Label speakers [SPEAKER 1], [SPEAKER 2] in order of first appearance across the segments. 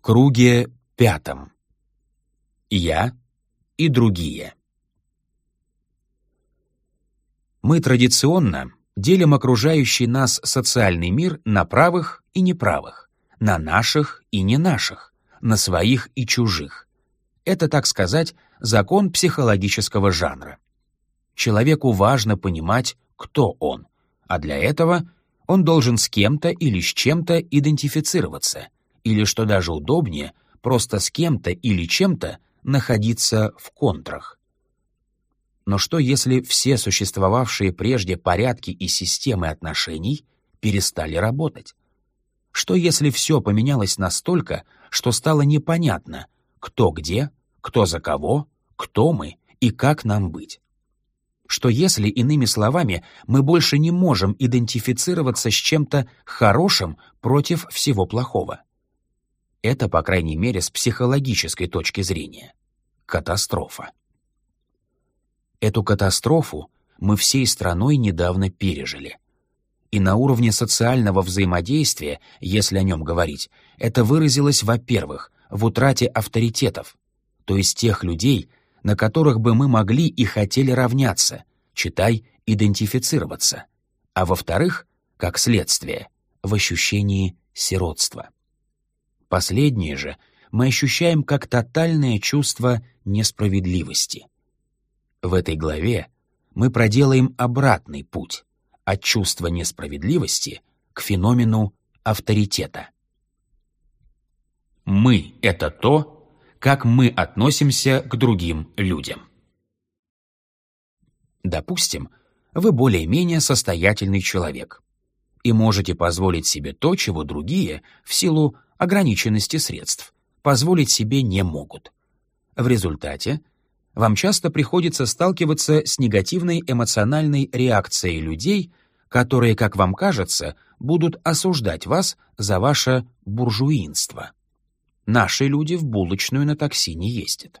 [SPEAKER 1] круге пятом. Я и другие. Мы традиционно делим окружающий нас социальный мир на правых и неправых, на наших и не наших, на своих и чужих. Это, так сказать, закон психологического жанра. Человеку важно понимать, кто он, а для этого он должен с кем-то или с чем-то идентифицироваться — или, что даже удобнее, просто с кем-то или чем-то находиться в контрах. Но что если все существовавшие прежде порядки и системы отношений перестали работать? Что если все поменялось настолько, что стало непонятно, кто где, кто за кого, кто мы и как нам быть? Что если, иными словами, мы больше не можем идентифицироваться с чем-то хорошим против всего плохого? Это, по крайней мере, с психологической точки зрения. Катастрофа. Эту катастрофу мы всей страной недавно пережили. И на уровне социального взаимодействия, если о нем говорить, это выразилось, во-первых, в утрате авторитетов, то есть тех людей, на которых бы мы могли и хотели равняться, читай, идентифицироваться, а во-вторых, как следствие, в ощущении сиротства. Последнее же мы ощущаем как тотальное чувство несправедливости. В этой главе мы проделаем обратный путь от чувства несправедливости к феномену авторитета. Мы — это то, как мы относимся к другим людям. Допустим, вы более-менее состоятельный человек и можете позволить себе то, чего другие, в силу ограниченности средств, позволить себе не могут. В результате вам часто приходится сталкиваться с негативной эмоциональной реакцией людей, которые, как вам кажется, будут осуждать вас за ваше буржуинство. Наши люди в булочную на такси не ездят.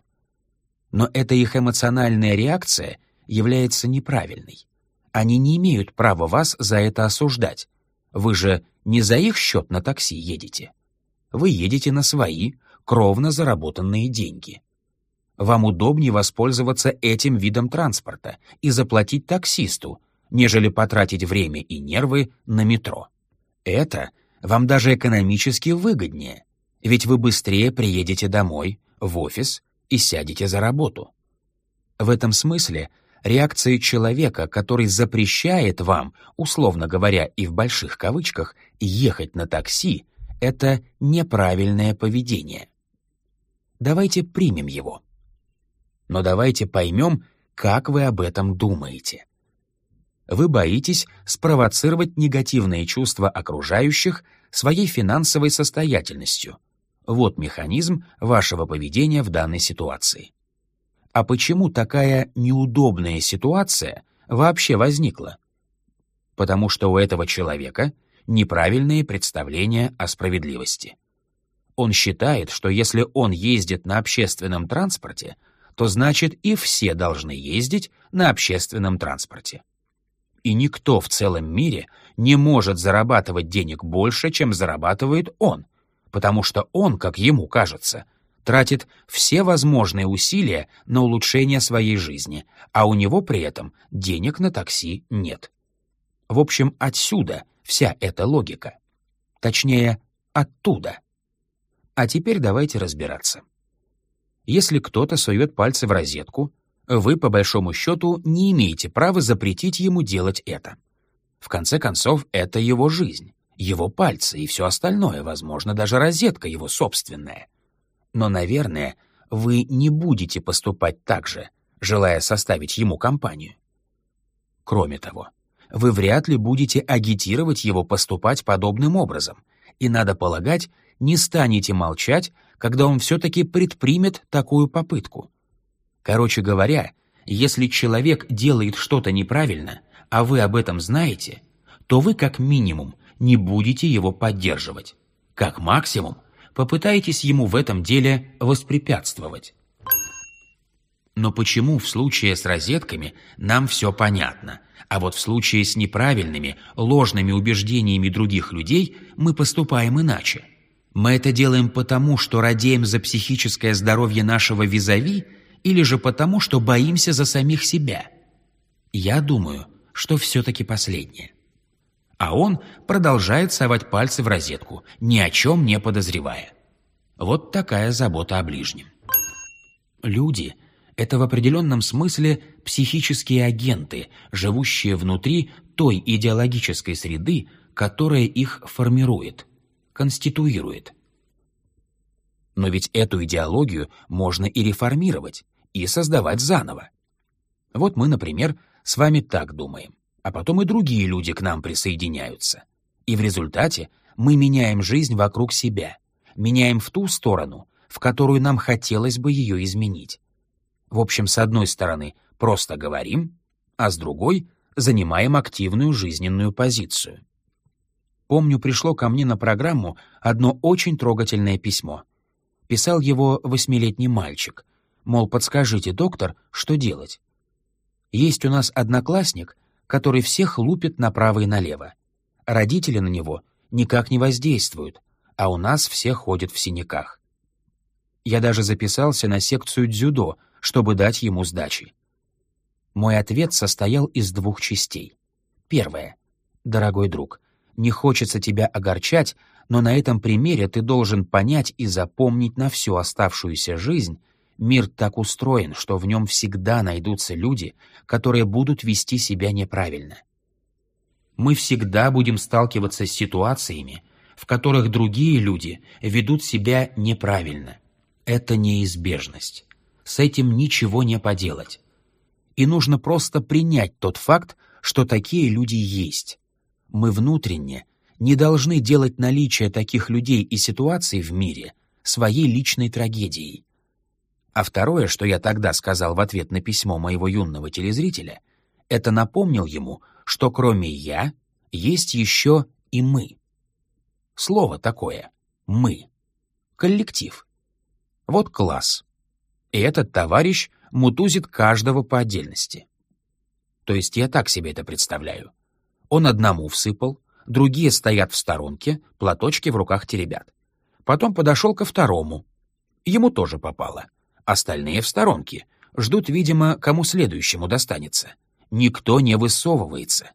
[SPEAKER 1] Но эта их эмоциональная реакция является неправильной. Они не имеют права вас за это осуждать. Вы же не за их счет на такси едете вы едете на свои, кровно заработанные деньги. Вам удобнее воспользоваться этим видом транспорта и заплатить таксисту, нежели потратить время и нервы на метро. Это вам даже экономически выгоднее, ведь вы быстрее приедете домой, в офис и сядете за работу. В этом смысле реакция человека, который запрещает вам, условно говоря и в больших кавычках, ехать на такси, это неправильное поведение. Давайте примем его. Но давайте поймем, как вы об этом думаете. Вы боитесь спровоцировать негативные чувства окружающих своей финансовой состоятельностью. Вот механизм вашего поведения в данной ситуации. А почему такая неудобная ситуация вообще возникла? Потому что у этого человека — неправильные представления о справедливости. Он считает, что если он ездит на общественном транспорте, то значит и все должны ездить на общественном транспорте. И никто в целом мире не может зарабатывать денег больше, чем зарабатывает он, потому что он, как ему кажется, тратит все возможные усилия на улучшение своей жизни, а у него при этом денег на такси нет. В общем, отсюда вся эта логика. Точнее, оттуда. А теперь давайте разбираться. Если кто-то сует пальцы в розетку, вы, по большому счету, не имеете права запретить ему делать это. В конце концов, это его жизнь, его пальцы и все остальное, возможно, даже розетка его собственная. Но, наверное, вы не будете поступать так же, желая составить ему компанию. Кроме того, вы вряд ли будете агитировать его поступать подобным образом, и, надо полагать, не станете молчать, когда он все-таки предпримет такую попытку. Короче говоря, если человек делает что-то неправильно, а вы об этом знаете, то вы как минимум не будете его поддерживать. Как максимум попытаетесь ему в этом деле воспрепятствовать. Но почему в случае с розетками нам все понятно, а вот в случае с неправильными, ложными убеждениями других людей мы поступаем иначе? Мы это делаем потому, что радеем за психическое здоровье нашего визави, или же потому, что боимся за самих себя? Я думаю, что все-таки последнее. А он продолжает совать пальцы в розетку, ни о чем не подозревая. Вот такая забота о ближнем. Люди — это в определенном смысле психические агенты, живущие внутри той идеологической среды, которая их формирует, конституирует. Но ведь эту идеологию можно и реформировать, и создавать заново. Вот мы, например, с вами так думаем, а потом и другие люди к нам присоединяются. И в результате мы меняем жизнь вокруг себя, меняем в ту сторону, в которую нам хотелось бы ее изменить. В общем, с одной стороны, просто говорим, а с другой — занимаем активную жизненную позицию. Помню, пришло ко мне на программу одно очень трогательное письмо. Писал его восьмилетний мальчик. Мол, подскажите, доктор, что делать? Есть у нас одноклассник, который всех лупит направо и налево. Родители на него никак не воздействуют, а у нас все ходят в синяках. Я даже записался на секцию дзюдо, чтобы дать ему сдачи. Мой ответ состоял из двух частей. Первое. Дорогой друг, не хочется тебя огорчать, но на этом примере ты должен понять и запомнить на всю оставшуюся жизнь, Мир так устроен, что в нем всегда найдутся люди, которые будут вести себя неправильно. Мы всегда будем сталкиваться с ситуациями, в которых другие люди ведут себя неправильно. Это неизбежность. С этим ничего не поделать. И нужно просто принять тот факт, что такие люди есть. Мы внутренне не должны делать наличие таких людей и ситуаций в мире своей личной трагедией. А второе, что я тогда сказал в ответ на письмо моего юного телезрителя, это напомнил ему, что кроме «я» есть еще и «мы». Слово такое «мы». Коллектив. Вот класс. И этот товарищ мутузит каждого по отдельности. То есть я так себе это представляю. Он одному всыпал, другие стоят в сторонке, платочки в руках теребят. Потом подошел ко второму. Ему тоже попало — Остальные в сторонке. Ждут, видимо, кому следующему достанется. Никто не высовывается.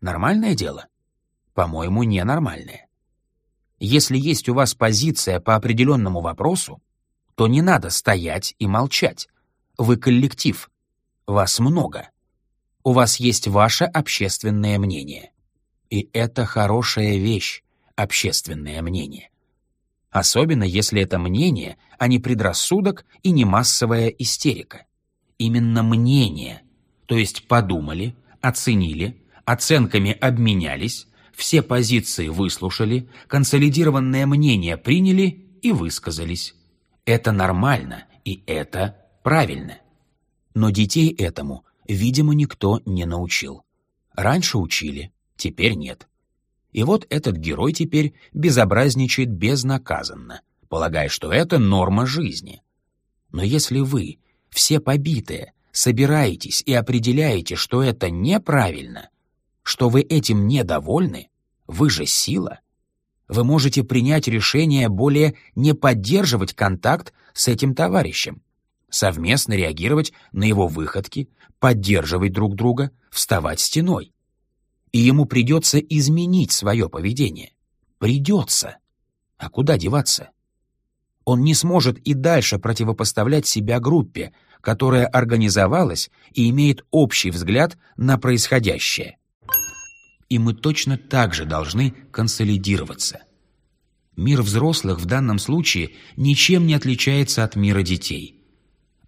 [SPEAKER 1] Нормальное дело? По-моему, ненормальное. Если есть у вас позиция по определенному вопросу, то не надо стоять и молчать. Вы коллектив. Вас много. У вас есть ваше общественное мнение. И это хорошая вещь, общественное мнение особенно если это мнение, а не предрассудок и не массовая истерика. Именно мнение, то есть подумали, оценили, оценками обменялись, все позиции выслушали, консолидированное мнение приняли и высказались. Это нормально и это правильно. Но детей этому, видимо, никто не научил. Раньше учили, теперь нет. И вот этот герой теперь безобразничает безнаказанно, полагая, что это норма жизни. Но если вы, все побитые, собираетесь и определяете, что это неправильно, что вы этим недовольны, вы же сила, вы можете принять решение более не поддерживать контакт с этим товарищем, совместно реагировать на его выходки, поддерживать друг друга, вставать стеной и ему придется изменить свое поведение. Придется. А куда деваться? Он не сможет и дальше противопоставлять себя группе, которая организовалась и имеет общий взгляд на происходящее. И мы точно так же должны консолидироваться. Мир взрослых в данном случае ничем не отличается от мира детей.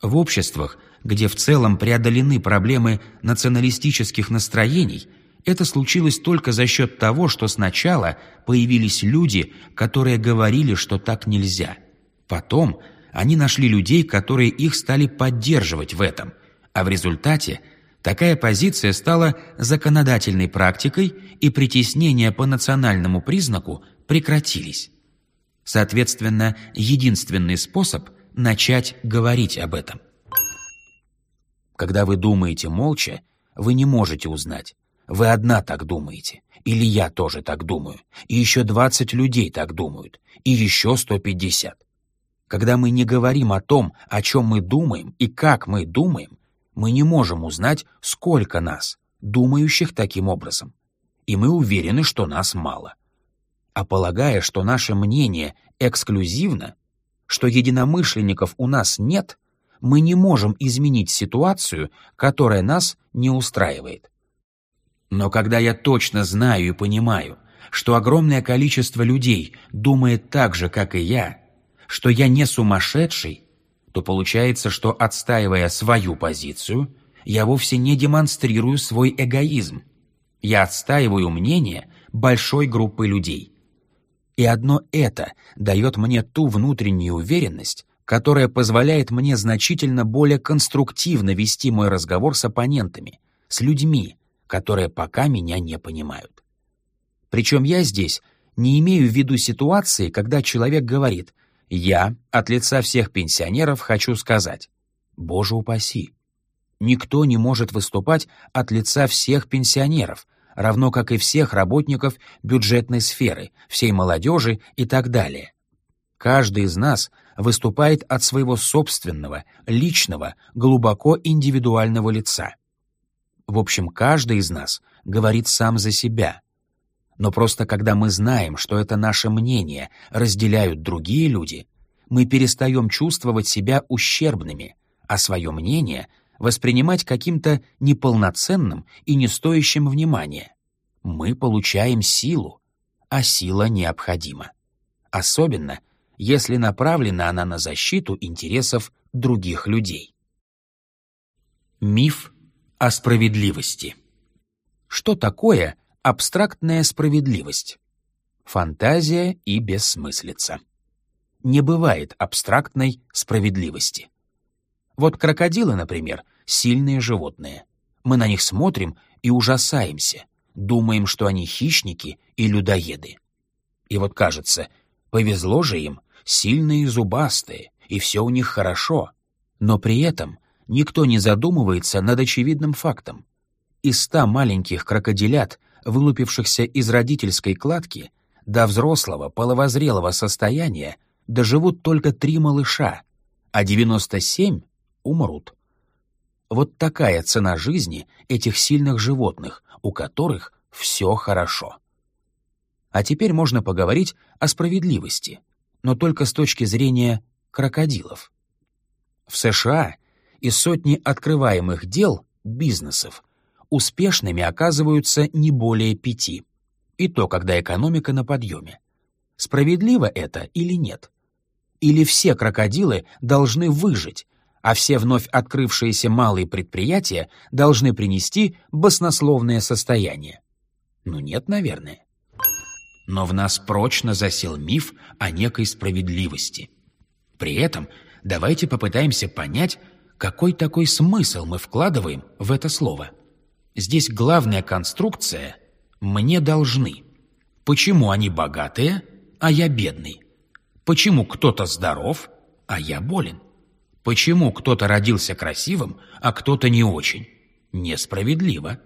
[SPEAKER 1] В обществах, где в целом преодолены проблемы националистических настроений – это случилось только за счет того, что сначала появились люди, которые говорили, что так нельзя. Потом они нашли людей, которые их стали поддерживать в этом, а в результате такая позиция стала законодательной практикой, и притеснения по национальному признаку прекратились. Соответственно, единственный способ – начать говорить об этом. Когда вы думаете молча, вы не можете узнать, Вы одна так думаете. Или я тоже так думаю. И еще 20 людей так думают. И еще 150. Когда мы не говорим о том, о чем мы думаем и как мы думаем, мы не можем узнать, сколько нас, думающих таким образом. И мы уверены, что нас мало. А полагая, что наше мнение эксклюзивно, что единомышленников у нас нет, мы не можем изменить ситуацию, которая нас не устраивает. Но когда я точно знаю и понимаю, что огромное количество людей думает так же, как и я, что я не сумасшедший, то получается, что, отстаивая свою позицию, я вовсе не демонстрирую свой эгоизм. Я отстаиваю мнение большой группы людей. И одно это дает мне ту внутреннюю уверенность, которая позволяет мне значительно более конструктивно вести мой разговор с оппонентами, с людьми, которые пока меня не понимают. Причем я здесь не имею в виду ситуации, когда человек говорит «Я от лица всех пенсионеров хочу сказать, Боже упаси, никто не может выступать от лица всех пенсионеров, равно как и всех работников бюджетной сферы, всей молодежи и так далее. Каждый из нас выступает от своего собственного, личного, глубоко индивидуального лица. В общем, каждый из нас говорит сам за себя. Но просто когда мы знаем, что это наше мнение разделяют другие люди, мы перестаем чувствовать себя ущербными, а свое мнение — воспринимать каким-то неполноценным и не стоящим внимания. Мы получаем силу, а сила необходима. Особенно, если направлена она на защиту интересов других людей. Миф о справедливости. Что такое абстрактная справедливость? Фантазия и бессмыслица. Не бывает абстрактной справедливости. Вот крокодилы, например, сильные животные. Мы на них смотрим и ужасаемся, думаем, что они хищники и людоеды. И вот кажется, повезло же им, сильные зубастые, и все у них хорошо. Но при этом никто не задумывается над очевидным фактом. Из ста маленьких крокодилят, вылупившихся из родительской кладки, до взрослого половозрелого состояния доживут только три малыша, а 97 умрут. Вот такая цена жизни этих сильных животных, у которых все хорошо. А теперь можно поговорить о справедливости, но только с точки зрения крокодилов. В США из сотни открываемых дел, бизнесов, успешными оказываются не более пяти. И то, когда экономика на подъеме. Справедливо это или нет? Или все крокодилы должны выжить, а все вновь открывшиеся малые предприятия должны принести баснословное состояние. Ну нет, наверное. Но в нас прочно засел миф о некой справедливости. При этом давайте попытаемся понять, какой такой смысл мы вкладываем в это слово. Здесь главная конструкция «мне должны». Почему они богатые, а я бедный? Почему кто-то здоров, а я болен? Почему кто-то родился красивым, а кто-то не очень? Несправедливо.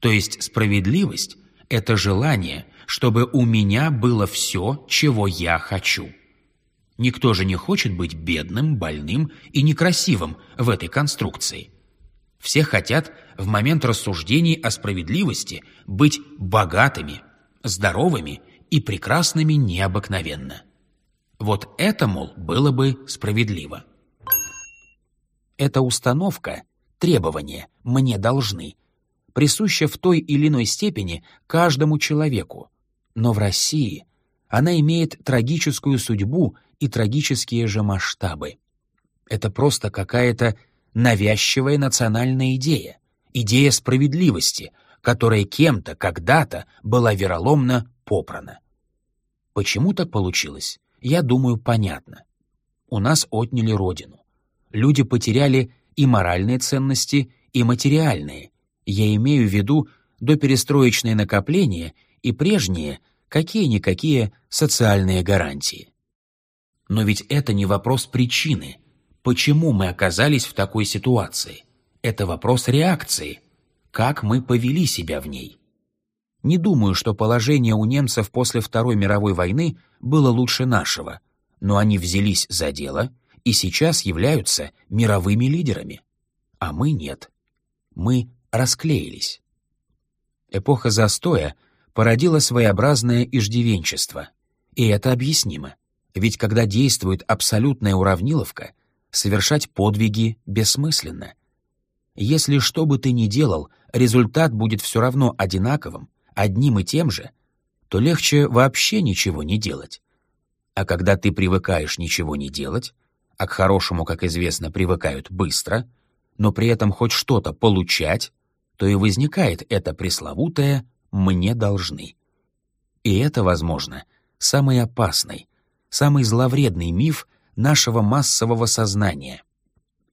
[SPEAKER 1] То есть справедливость — это желание, чтобы у меня было все, чего я хочу. Никто же не хочет быть бедным, больным и некрасивым в этой конструкции. Все хотят в момент рассуждений о справедливости быть богатыми, здоровыми и прекрасными необыкновенно. Вот это, мол, было бы справедливо. Эта установка, требование «мне должны» присуща в той или иной степени каждому человеку, но в России она имеет трагическую судьбу и трагические же масштабы. Это просто какая-то навязчивая национальная идея, идея справедливости, которая кем-то когда-то была вероломно попрана. Почему так получилось, я думаю, понятно. У нас отняли родину люди потеряли и моральные ценности, и материальные. Я имею в виду доперестроечные накопления и прежние какие-никакие социальные гарантии. Но ведь это не вопрос причины, почему мы оказались в такой ситуации. Это вопрос реакции. как мы повели себя в ней. Не думаю, что положение у немцев после Второй мировой войны было лучше нашего, но они взялись за дело и сейчас являются мировыми лидерами. А мы нет. Мы расклеились. Эпоха застоя породила своеобразное иждивенчество. И это объяснимо. Ведь когда действует абсолютная уравниловка, совершать подвиги бессмысленно. Если что бы ты ни делал, результат будет все равно одинаковым, одним и тем же, то легче вообще ничего не делать. А когда ты привыкаешь ничего не делать, а к хорошему, как известно, привыкают быстро, но при этом хоть что-то получать, то и возникает это пресловутое «мне должны». И это, возможно, самый опасный, самый зловредный миф нашего массового сознания.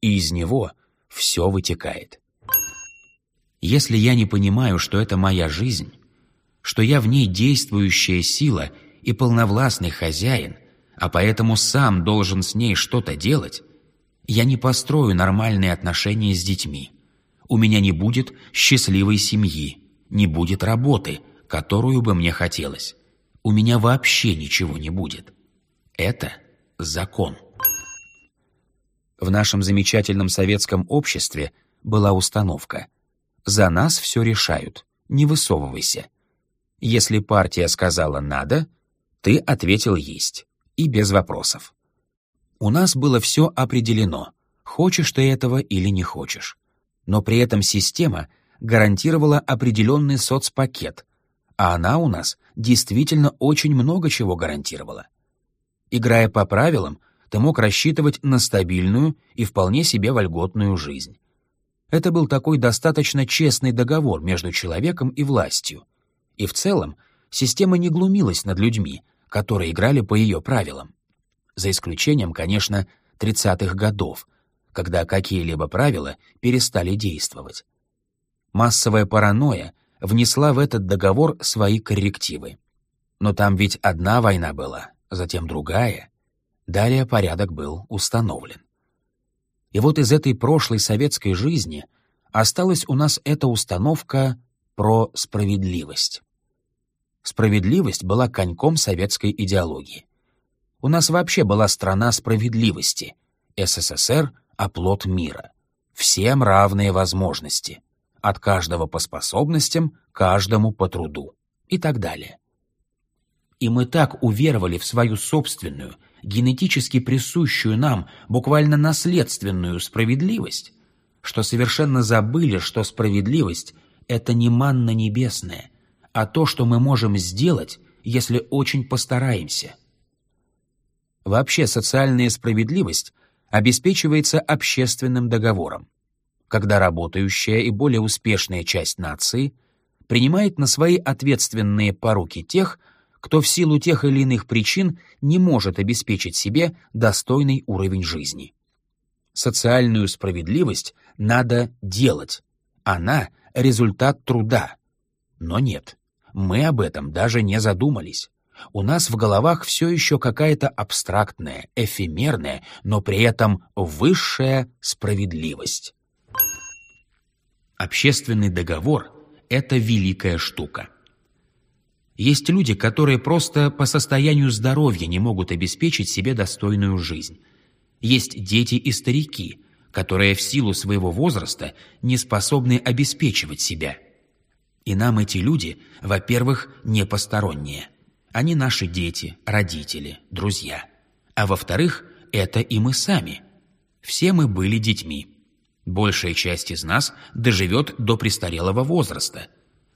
[SPEAKER 1] И из него все вытекает. Если я не понимаю, что это моя жизнь, что я в ней действующая сила и полновластный хозяин, а поэтому сам должен с ней что-то делать, я не построю нормальные отношения с детьми. У меня не будет счастливой семьи, не будет работы, которую бы мне хотелось. У меня вообще ничего не будет. Это закон. В нашем замечательном советском обществе была установка «За нас все решают, не высовывайся». Если партия сказала «надо», ты ответил «есть» и без вопросов. У нас было все определено, хочешь ты этого или не хочешь. Но при этом система гарантировала определенный соцпакет, а она у нас действительно очень много чего гарантировала. Играя по правилам, ты мог рассчитывать на стабильную и вполне себе вольготную жизнь. Это был такой достаточно честный договор между человеком и властью. И в целом система не глумилась над людьми, которые играли по ее правилам. За исключением, конечно, 30-х годов, когда какие-либо правила перестали действовать. Массовая паранойя внесла в этот договор свои коррективы. Но там ведь одна война была, затем другая. Далее порядок был установлен. И вот из этой прошлой советской жизни осталась у нас эта установка про справедливость. Справедливость была коньком советской идеологии. У нас вообще была страна справедливости, СССР — оплот мира. Всем равные возможности. От каждого по способностям, каждому по труду. И так далее. И мы так уверовали в свою собственную, генетически присущую нам, буквально наследственную справедливость, что совершенно забыли, что справедливость — это не манна небесная, а то, что мы можем сделать, если очень постараемся. Вообще социальная справедливость обеспечивается общественным договором, когда работающая и более успешная часть нации принимает на свои ответственные поруки тех, кто в силу тех или иных причин не может обеспечить себе достойный уровень жизни. Социальную справедливость надо делать. Она — результат труда. Но нет, мы об этом даже не задумались. У нас в головах все еще какая-то абстрактная, эфемерная, но при этом высшая справедливость. Общественный договор — это великая штука. Есть люди, которые просто по состоянию здоровья не могут обеспечить себе достойную жизнь. Есть дети и старики, которые в силу своего возраста не способны обеспечивать себя. И нам эти люди, во-первых, не посторонние. Они наши дети, родители, друзья. А во-вторых, это и мы сами. Все мы были детьми. Большая часть из нас доживет до престарелого возраста.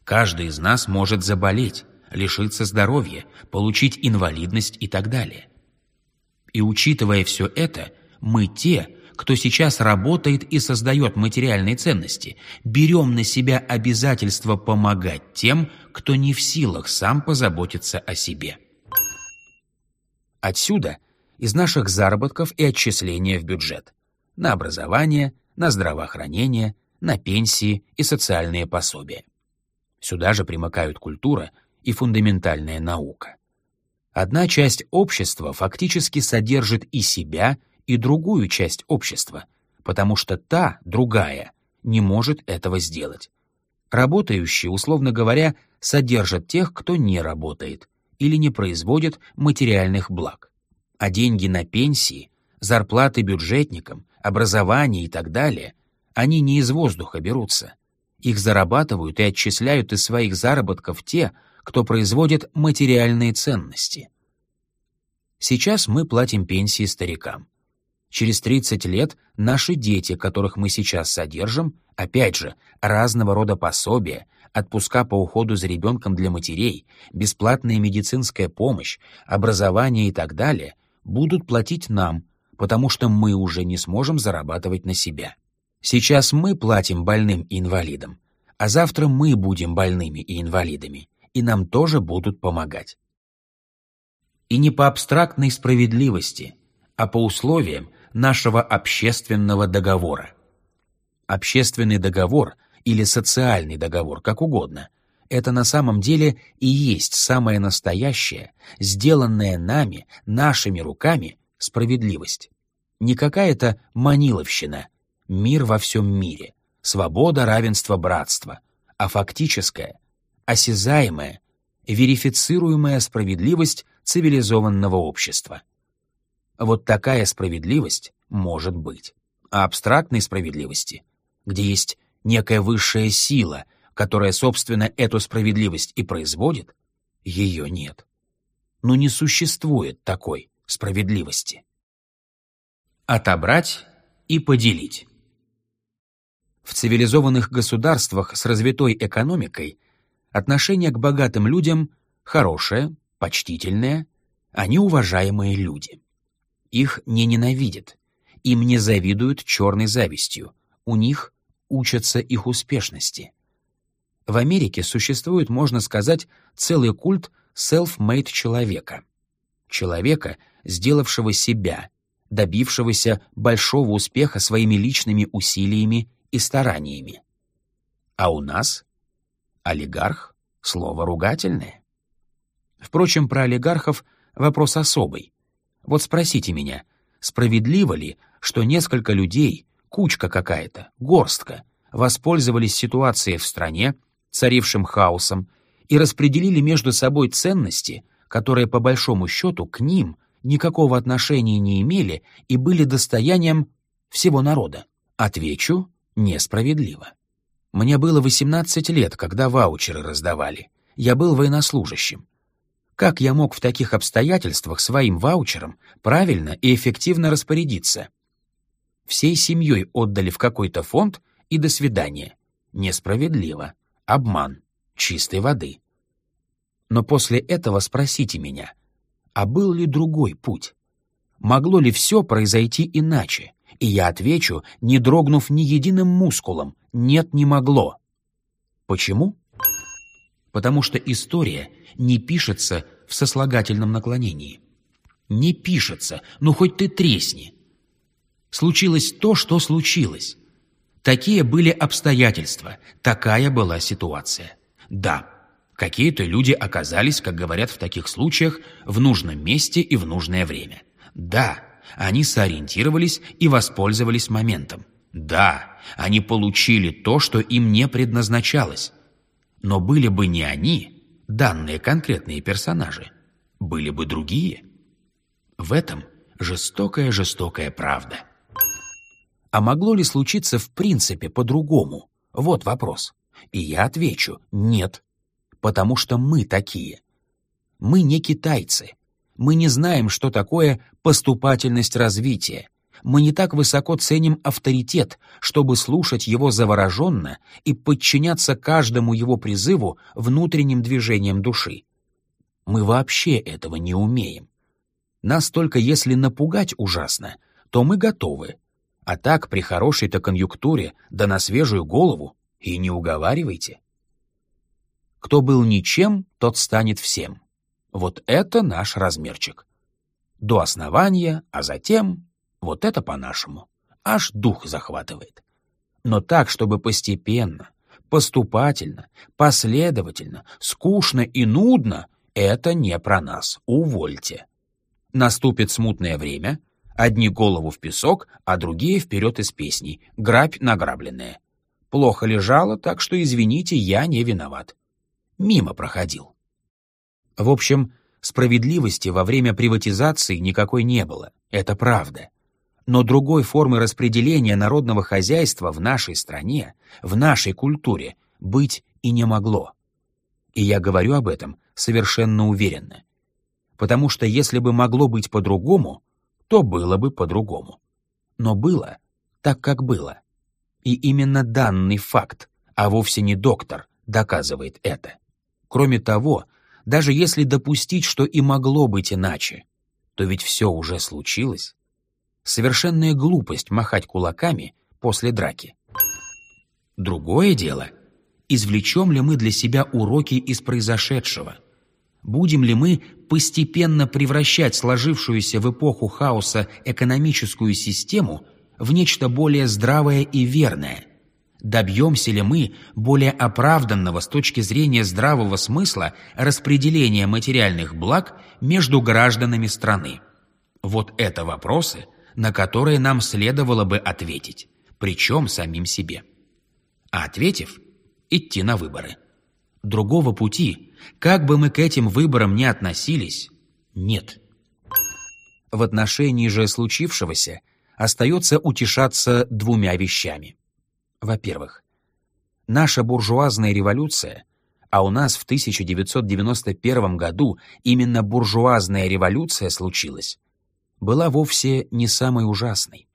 [SPEAKER 1] Каждый из нас может заболеть, лишиться здоровья, получить инвалидность и так далее. И учитывая все это, мы те, кто сейчас работает и создает материальные ценности, берем на себя обязательство помогать тем, кто не в силах сам позаботиться о себе. Отсюда из наших заработков и отчисления в бюджет на образование, на здравоохранение, на пенсии и социальные пособия. Сюда же примыкают культура и фундаментальная наука. Одна часть общества фактически содержит и себя, и другую часть общества, потому что та, другая, не может этого сделать. Работающие, условно говоря, содержат тех, кто не работает или не производит материальных благ. А деньги на пенсии, зарплаты бюджетникам, образование и так далее, они не из воздуха берутся. Их зарабатывают и отчисляют из своих заработков те, кто производит материальные ценности. Сейчас мы платим пенсии старикам. Через 30 лет наши дети, которых мы сейчас содержим, опять же, разного рода пособия, отпуска по уходу за ребенком для матерей, бесплатная медицинская помощь, образование и так далее, будут платить нам, потому что мы уже не сможем зарабатывать на себя. Сейчас мы платим больным и инвалидам, а завтра мы будем больными и инвалидами, и нам тоже будут помогать. И не по абстрактной справедливости, а по условиям, нашего общественного договора. Общественный договор или социальный договор, как угодно, это на самом деле и есть самое настоящее, сделанное нами, нашими руками, справедливость. Не какая-то маниловщина, мир во всем мире, свобода, равенство, братство, а фактическая, осязаемая, верифицируемая справедливость цивилизованного общества. Вот такая справедливость может быть. А абстрактной справедливости, где есть некая высшая сила, которая, собственно, эту справедливость и производит, ее нет. Но не существует такой справедливости. Отобрать и поделить. В цивилизованных государствах с развитой экономикой отношение к богатым людям хорошее, почтительное, они уважаемые люди. Их не ненавидят, им не завидуют черной завистью, у них учатся их успешности. В Америке существует, можно сказать, целый культ self-made человека. Человека, сделавшего себя, добившегося большого успеха своими личными усилиями и стараниями. А у нас олигарх — слово ругательное. Впрочем, про олигархов вопрос особый. Вот спросите меня, справедливо ли, что несколько людей, кучка какая-то, горстка, воспользовались ситуацией в стране, царившим хаосом, и распределили между собой ценности, которые по большому счету к ним никакого отношения не имели и были достоянием всего народа? Отвечу — несправедливо. Мне было 18 лет, когда ваучеры раздавали. Я был военнослужащим. Как я мог в таких обстоятельствах своим ваучером правильно и эффективно распорядиться? Всей семьей отдали в какой-то фонд и до свидания. Несправедливо. Обман. Чистой воды. Но после этого спросите меня, а был ли другой путь? Могло ли все произойти иначе? И я отвечу, не дрогнув ни единым мускулом, нет, не могло. Почему? потому что история не пишется в сослагательном наклонении. Не пишется, ну хоть ты тресни. Случилось то, что случилось. Такие были обстоятельства, такая была ситуация. Да, какие-то люди оказались, как говорят в таких случаях, в нужном месте и в нужное время. Да, они сориентировались и воспользовались моментом. Да, они получили то, что им не предназначалось. Но были бы не они, данные конкретные персонажи, были бы другие. В этом жестокая-жестокая правда. А могло ли случиться в принципе по-другому? Вот вопрос. И я отвечу – нет. Потому что мы такие. Мы не китайцы. Мы не знаем, что такое поступательность развития мы не так высоко ценим авторитет, чтобы слушать его завороженно и подчиняться каждому его призыву внутренним движением души. Мы вообще этого не умеем. Нас только если напугать ужасно, то мы готовы. А так, при хорошей-то конъюнктуре, да на свежую голову, и не уговаривайте. Кто был ничем, тот станет всем. Вот это наш размерчик. До основания, а затем вот это по-нашему. Аж дух захватывает. Но так, чтобы постепенно, поступательно, последовательно, скучно и нудно, это не про нас. Увольте. Наступит смутное время, одни голову в песок, а другие вперед из песней, грабь награбленная. Плохо лежала, так что, извините, я не виноват. Мимо проходил. В общем, справедливости во время приватизации никакой не было. Это правда. Но другой формы распределения народного хозяйства в нашей стране, в нашей культуре быть и не могло. И я говорю об этом совершенно уверенно. Потому что если бы могло быть по-другому, то было бы по-другому. Но было так, как было. И именно данный факт, а вовсе не доктор, доказывает это. Кроме того, даже если допустить, что и могло быть иначе, то ведь все уже случилось. Совершенная глупость махать кулаками после драки. Другое дело, извлечем ли мы для себя уроки из произошедшего – Будем ли мы постепенно превращать сложившуюся в эпоху хаоса экономическую систему в нечто более здравое и верное? Добьемся ли мы более оправданного с точки зрения здравого смысла распределения материальных благ между гражданами страны? Вот это вопросы, на которые нам следовало бы ответить, причем самим себе. А ответив, идти на выборы. Другого пути, как бы мы к этим выборам ни относились, нет. В отношении же случившегося остается утешаться двумя вещами. Во-первых, наша буржуазная революция, а у нас в 1991 году именно буржуазная революция случилась, была вовсе не самой ужасной.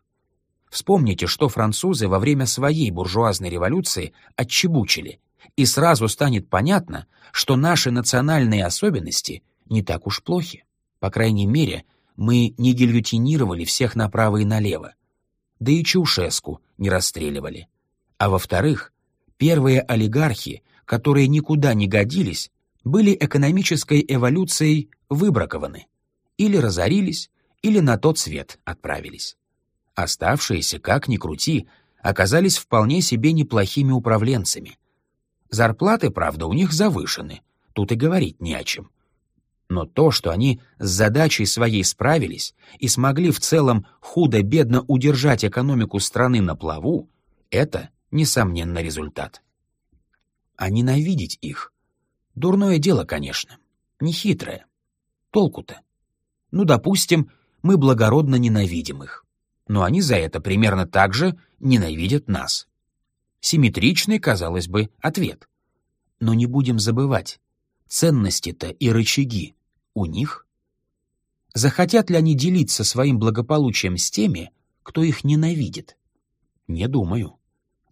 [SPEAKER 1] Вспомните, что французы во время своей буржуазной революции отчебучили и сразу станет понятно, что наши национальные особенности не так уж плохи. По крайней мере, мы не гильотинировали всех направо и налево. Да и Чаушеску не расстреливали. А во-вторых, первые олигархи, которые никуда не годились, были экономической эволюцией выбракованы. Или разорились, или на тот свет отправились. Оставшиеся, как ни крути, оказались вполне себе неплохими управленцами, Зарплаты, правда, у них завышены, тут и говорить не о чем. Но то, что они с задачей своей справились и смогли в целом худо-бедно удержать экономику страны на плаву, это, несомненно, результат. А ненавидеть их — дурное дело, конечно, нехитрое. Толку-то? Ну, допустим, мы благородно ненавидим их, но они за это примерно так же ненавидят нас. Симметричный, казалось бы, ответ. Но не будем забывать, ценности-то и рычаги у них. Захотят ли они делиться своим благополучием с теми, кто их ненавидит? Не думаю.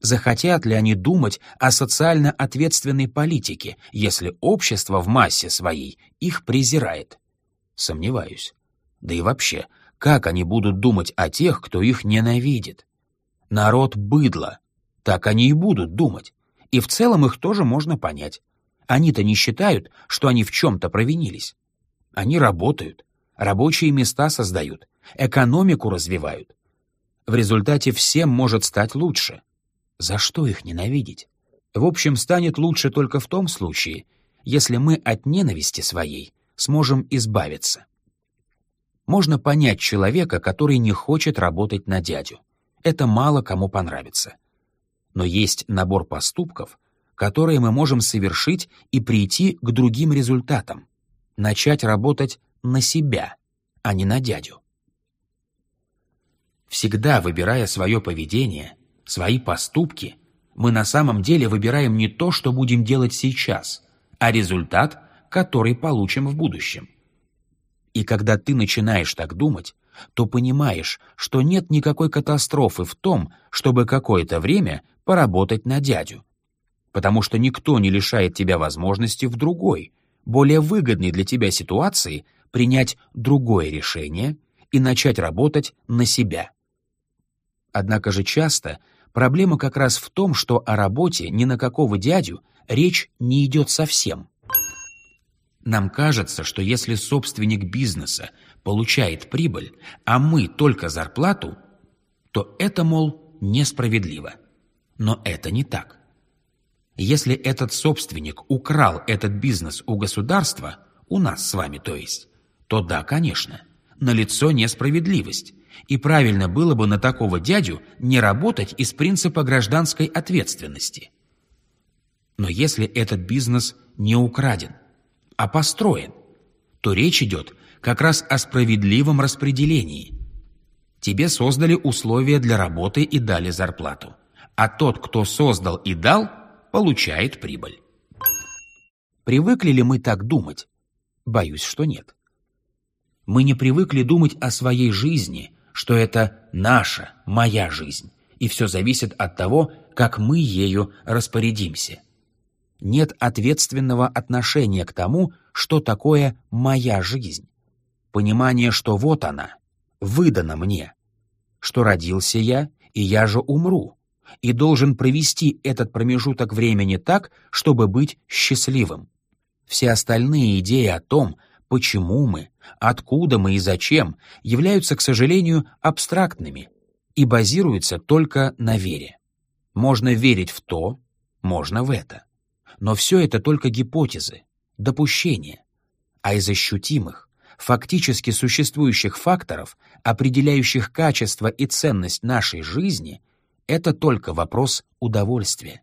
[SPEAKER 1] Захотят ли они думать о социально ответственной политике, если общество в массе своей их презирает? Сомневаюсь. Да и вообще, как они будут думать о тех, кто их ненавидит? Народ быдло, так они и будут думать. И в целом их тоже можно понять. Они-то не считают, что они в чем-то провинились. Они работают, рабочие места создают, экономику развивают. В результате всем может стать лучше. За что их ненавидеть? В общем, станет лучше только в том случае, если мы от ненависти своей сможем избавиться. Можно понять человека, который не хочет работать на дядю. Это мало кому понравится но есть набор поступков, которые мы можем совершить и прийти к другим результатам, начать работать на себя, а не на дядю. Всегда выбирая свое поведение, свои поступки, мы на самом деле выбираем не то, что будем делать сейчас, а результат, который получим в будущем. И когда ты начинаешь так думать, то понимаешь, что нет никакой катастрофы в том, чтобы какое-то время поработать на дядю. Потому что никто не лишает тебя возможности в другой, более выгодной для тебя ситуации принять другое решение и начать работать на себя. Однако же часто проблема как раз в том, что о работе ни на какого дядю речь не идет совсем. Нам кажется, что если собственник бизнеса получает прибыль, а мы только зарплату, то это, мол, несправедливо. Но это не так. Если этот собственник украл этот бизнес у государства, у нас с вами то есть, то да, конечно, налицо несправедливость, и правильно было бы на такого дядю не работать из принципа гражданской ответственности. Но если этот бизнес не украден, а построен, то речь идет как раз о справедливом распределении. Тебе создали условия для работы и дали зарплату, а тот, кто создал и дал, получает прибыль. Привыкли ли мы так думать? Боюсь, что нет. Мы не привыкли думать о своей жизни, что это наша, моя жизнь, и все зависит от того, как мы ею распорядимся. Нет ответственного отношения к тому, что такое моя жизнь. Понимание, что вот она, выдана мне, что родился я, и я же умру, и должен провести этот промежуток времени так, чтобы быть счастливым. Все остальные идеи о том, почему мы, откуда мы и зачем, являются, к сожалению, абстрактными и базируются только на вере. Можно верить в то, можно в это. Но все это только гипотезы, допущения. А из ощутимых, фактически существующих факторов, определяющих качество и ценность нашей жизни, это только вопрос удовольствия.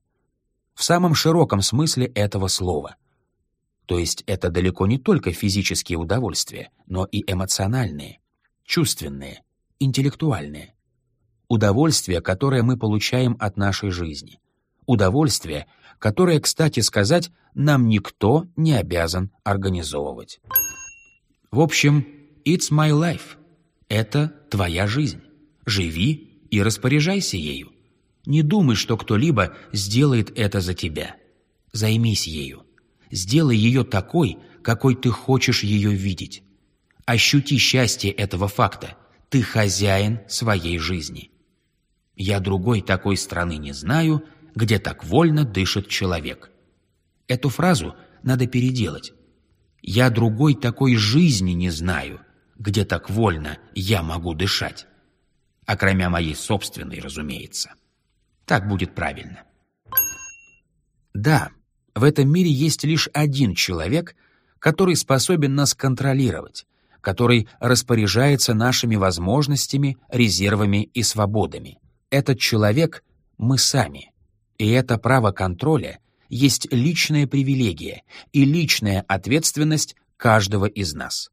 [SPEAKER 1] В самом широком смысле этого слова — то есть это далеко не только физические удовольствия, но и эмоциональные, чувственные, интеллектуальные. Удовольствие, которое мы получаем от нашей жизни. Удовольствие, которое, кстати сказать, нам никто не обязан организовывать. В общем, it's my life. Это твоя жизнь. Живи и распоряжайся ею. Не думай, что кто-либо сделает это за тебя. Займись ею. Сделай ее такой, какой ты хочешь ее видеть. Ощути счастье этого факта. Ты хозяин своей жизни. Я другой такой страны не знаю, где так вольно дышит человек. Эту фразу надо переделать. Я другой такой жизни не знаю, где так вольно я могу дышать. Кроме моей собственной, разумеется. Так будет правильно. Да, в этом мире есть лишь один человек, который способен нас контролировать, который распоряжается нашими возможностями, резервами и свободами. Этот человек — мы сами. И это право контроля есть личная привилегия и личная ответственность каждого из нас.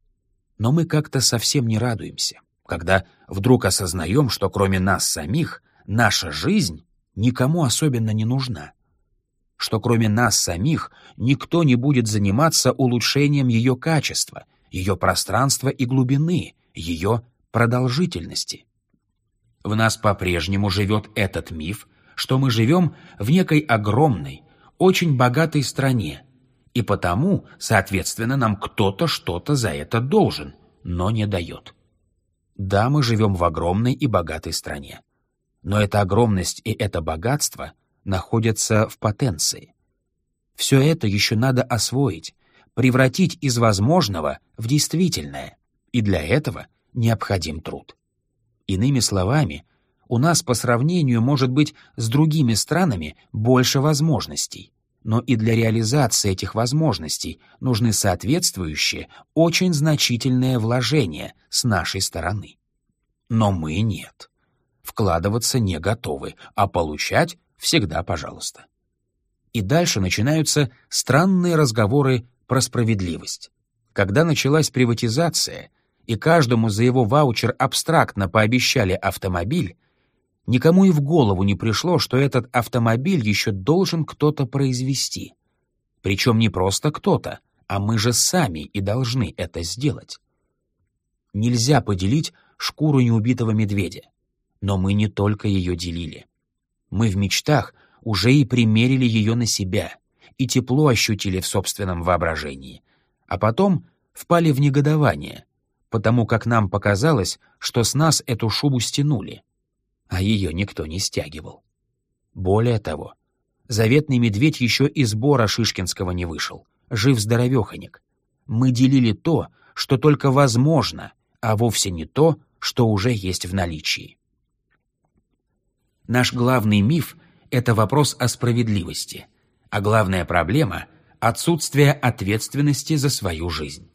[SPEAKER 1] Но мы как-то совсем не радуемся, когда вдруг осознаем, что кроме нас самих наша жизнь никому особенно не нужна что кроме нас самих никто не будет заниматься улучшением ее качества, ее пространства и глубины, ее продолжительности. В нас по-прежнему живет этот миф, что мы живем в некой огромной, очень богатой стране, и потому, соответственно, нам кто-то что-то за это должен, но не дает. Да, мы живем в огромной и богатой стране. Но эта огромность и это богатство — находятся в потенции. Все это еще надо освоить, превратить из возможного в действительное, и для этого необходим труд. Иными словами, у нас по сравнению, может быть, с другими странами больше возможностей, но и для реализации этих возможностей нужны соответствующие, очень значительные вложения с нашей стороны. Но мы нет. Вкладываться не готовы, а получать всегда пожалуйста. И дальше начинаются странные разговоры про справедливость. Когда началась приватизация, и каждому за его ваучер абстрактно пообещали автомобиль, никому и в голову не пришло, что этот автомобиль еще должен кто-то произвести. Причем не просто кто-то, а мы же сами и должны это сделать. Нельзя поделить шкуру неубитого медведя. Но мы не только ее делили. Мы в мечтах уже и примерили ее на себя, и тепло ощутили в собственном воображении, а потом впали в негодование, потому как нам показалось, что с нас эту шубу стянули, а ее никто не стягивал. Более того, заветный медведь еще из бора Шишкинского не вышел, жив здоровеханик. Мы делили то, что только возможно, а вовсе не то, что уже есть в наличии. Наш главный миф — это вопрос о справедливости, а главная проблема — отсутствие ответственности за свою жизнь.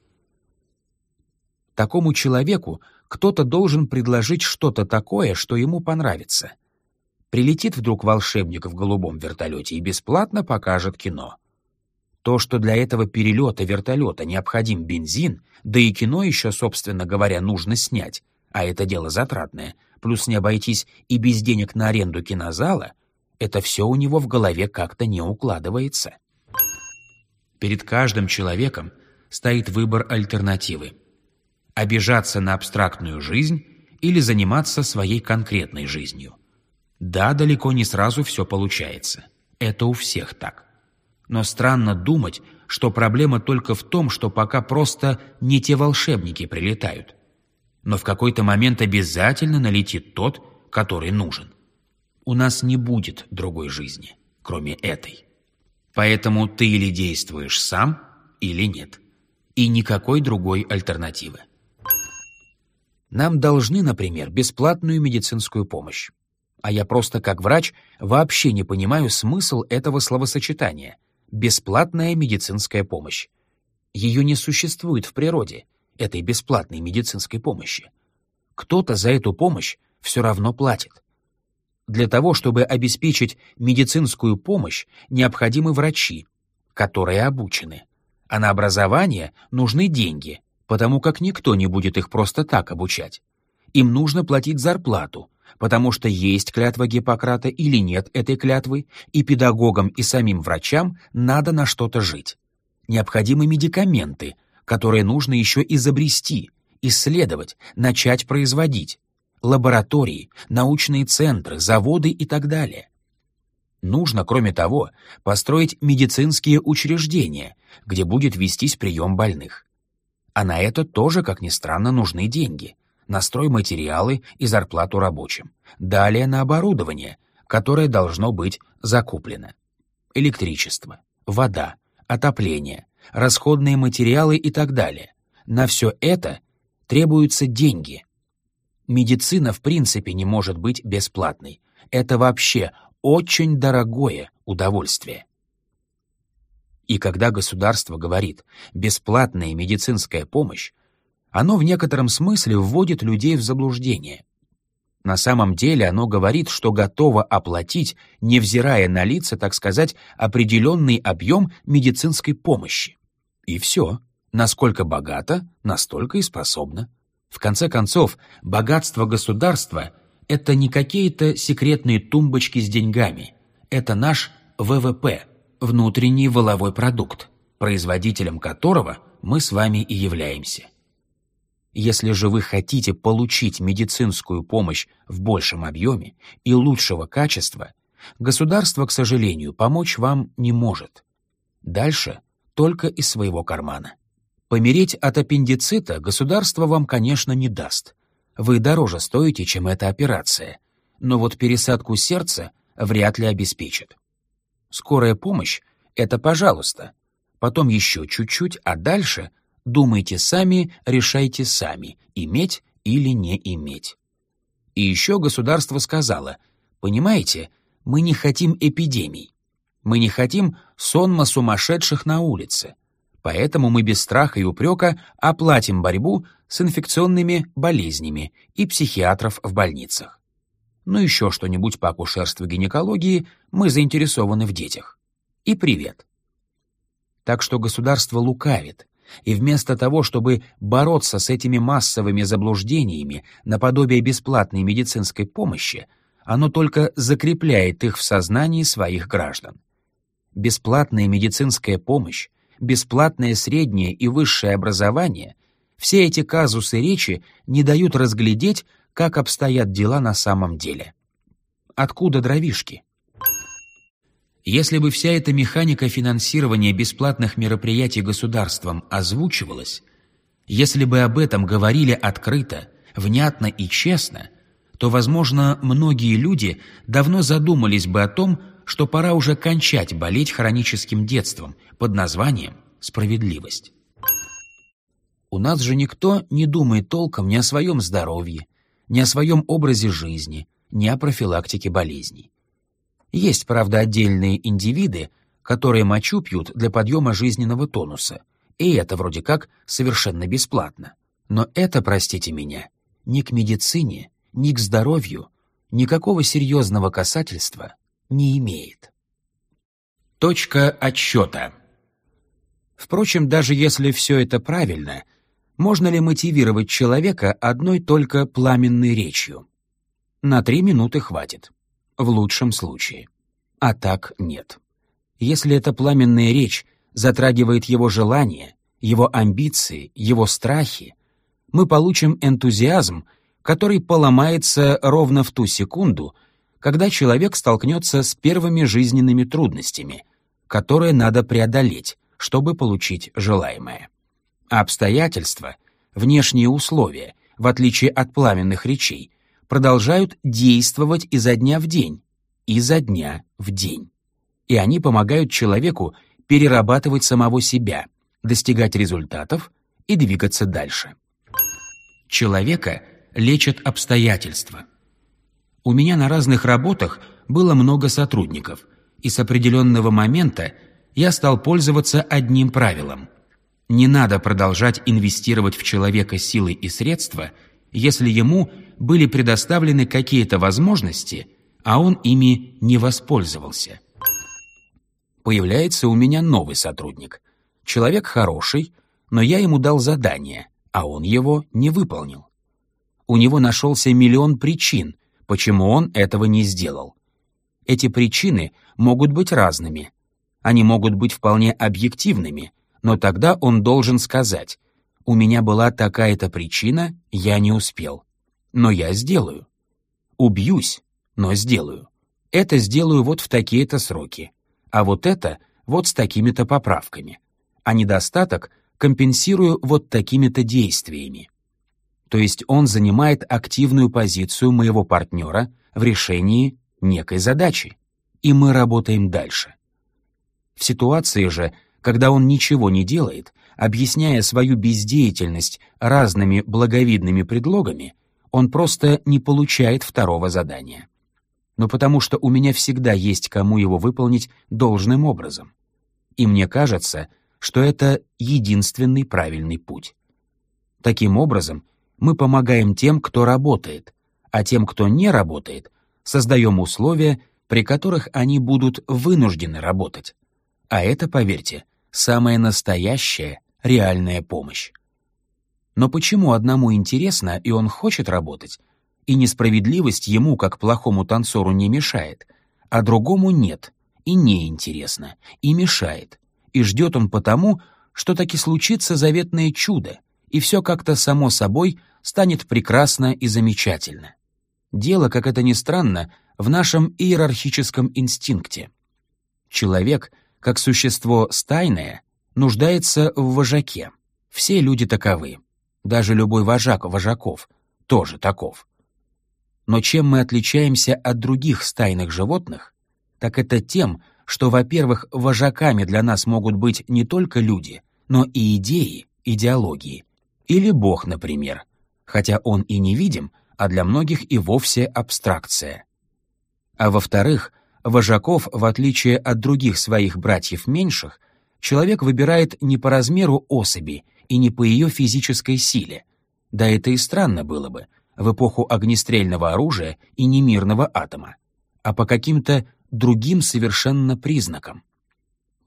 [SPEAKER 1] Такому человеку кто-то должен предложить что-то такое, что ему понравится. Прилетит вдруг волшебник в голубом вертолете и бесплатно покажет кино. То, что для этого перелета вертолета необходим бензин, да и кино еще, собственно говоря, нужно снять, а это дело затратное, плюс не обойтись и без денег на аренду кинозала, это все у него в голове как-то не укладывается. Перед каждым человеком стоит выбор альтернативы. Обижаться на абстрактную жизнь или заниматься своей конкретной жизнью. Да, далеко не сразу все получается. Это у всех так. Но странно думать, что проблема только в том, что пока просто не те волшебники прилетают. Но в какой-то момент обязательно налетит тот, который нужен. У нас не будет другой жизни, кроме этой. Поэтому ты или действуешь сам, или нет. И никакой другой альтернативы. Нам должны, например, бесплатную медицинскую помощь. А я просто как врач вообще не понимаю смысл этого словосочетания «бесплатная медицинская помощь». Ее не существует в природе, этой бесплатной медицинской помощи. Кто-то за эту помощь все равно платит. Для того, чтобы обеспечить медицинскую помощь, необходимы врачи, которые обучены. А на образование нужны деньги, потому как никто не будет их просто так обучать. Им нужно платить зарплату, потому что есть клятва Гиппократа или нет этой клятвы, и педагогам и самим врачам надо на что-то жить. Необходимы медикаменты, которые нужно еще изобрести, исследовать, начать производить лаборатории, научные центры, заводы и так далее. Нужно, кроме того, построить медицинские учреждения, где будет вестись прием больных. А на это тоже, как ни странно, нужны деньги. На стройматериалы и зарплату рабочим. Далее на оборудование, которое должно быть закуплено. Электричество, вода, отопление, расходные материалы и так далее. На все это требуются деньги – Медицина в принципе не может быть бесплатной. Это вообще очень дорогое удовольствие. И когда государство говорит «бесплатная медицинская помощь», оно в некотором смысле вводит людей в заблуждение. На самом деле оно говорит, что готово оплатить, невзирая на лица, так сказать, определенный объем медицинской помощи. И все. Насколько богато, настолько и способно. В конце концов, богатство государства – это не какие-то секретные тумбочки с деньгами. Это наш ВВП, внутренний воловой продукт, производителем которого мы с вами и являемся. Если же вы хотите получить медицинскую помощь в большем объеме и лучшего качества, государство, к сожалению, помочь вам не может. Дальше только из своего кармана. Помереть от аппендицита государство вам, конечно, не даст. Вы дороже стоите, чем эта операция. Но вот пересадку сердца вряд ли обеспечит. Скорая помощь — это пожалуйста. Потом еще чуть-чуть, а дальше думайте сами, решайте сами, иметь или не иметь. И еще государство сказало, понимаете, мы не хотим эпидемий. Мы не хотим сонма сумасшедших на улице. Поэтому мы без страха и упрека оплатим борьбу с инфекционными болезнями и психиатров в больницах. Ну еще что-нибудь по акушерству гинекологии, мы заинтересованы в детях. И привет. Так что государство лукавит, и вместо того, чтобы бороться с этими массовыми заблуждениями наподобие бесплатной медицинской помощи, оно только закрепляет их в сознании своих граждан. Бесплатная медицинская помощь бесплатное среднее и высшее образование, все эти казусы речи не дают разглядеть, как обстоят дела на самом деле. Откуда дровишки? Если бы вся эта механика финансирования бесплатных мероприятий государством озвучивалась, если бы об этом говорили открыто, внятно и честно, то, возможно, многие люди давно задумались бы о том, что пора уже кончать болеть хроническим детством под названием «справедливость». У нас же никто не думает толком ни о своем здоровье, ни о своем образе жизни, ни о профилактике болезней. Есть, правда, отдельные индивиды, которые мочу пьют для подъема жизненного тонуса, и это вроде как совершенно бесплатно. Но это, простите меня, ни к медицине, ни к здоровью никакого серьезного касательства не имеет. Точка отсчета. Впрочем, даже если все это правильно, можно ли мотивировать человека одной только пламенной речью? На три минуты хватит. В лучшем случае. А так нет. Если эта пламенная речь затрагивает его желания, его амбиции, его страхи, мы получим энтузиазм, который поломается ровно в ту секунду, когда человек столкнется с первыми жизненными трудностями, которые надо преодолеть, чтобы получить желаемое. А обстоятельства, внешние условия, в отличие от пламенных речей, продолжают действовать изо дня в день, изо дня в день. И они помогают человеку перерабатывать самого себя, достигать результатов и двигаться дальше. Человека лечат обстоятельства. У меня на разных работах было много сотрудников, и с определенного момента я стал пользоваться одним правилом. Не надо продолжать инвестировать в человека силы и средства, если ему были предоставлены какие-то возможности, а он ими не воспользовался. Появляется у меня новый сотрудник. Человек хороший, но я ему дал задание, а он его не выполнил. У него нашелся миллион причин, почему он этого не сделал. Эти причины могут быть разными. Они могут быть вполне объективными, но тогда он должен сказать «У меня была такая-то причина, я не успел. Но я сделаю. Убьюсь, но сделаю. Это сделаю вот в такие-то сроки. А вот это вот с такими-то поправками. А недостаток компенсирую вот такими-то действиями. То есть он занимает активную позицию моего партнера в решении некой задачи, и мы работаем дальше. В ситуации же, когда он ничего не делает, объясняя свою бездеятельность разными благовидными предлогами, он просто не получает второго задания. Но потому что у меня всегда есть кому его выполнить должным образом. И мне кажется, что это единственный правильный путь. Таким образом, мы помогаем тем, кто работает, а тем, кто не работает, создаем условия, при которых они будут вынуждены работать. А это, поверьте, самая настоящая, реальная помощь. Но почему одному интересно, и он хочет работать, и несправедливость ему, как плохому танцору, не мешает, а другому нет, и не интересно, и мешает, и ждет он потому, что таки случится заветное чудо, и все как-то само собой станет прекрасно и замечательно. Дело, как это ни странно, в нашем иерархическом инстинкте. Человек, как существо стайное, нуждается в вожаке. Все люди таковы. Даже любой вожак вожаков тоже таков. Но чем мы отличаемся от других стайных животных, так это тем, что, во-первых, вожаками для нас могут быть не только люди, но и идеи, идеологии. Или Бог, например, хотя он и не видим, а для многих и вовсе абстракция. А во-вторых, вожаков, в отличие от других своих братьев меньших, человек выбирает не по размеру особи и не по ее физической силе. Да это и странно было бы в эпоху огнестрельного оружия и немирного атома, а по каким-то другим совершенно признакам.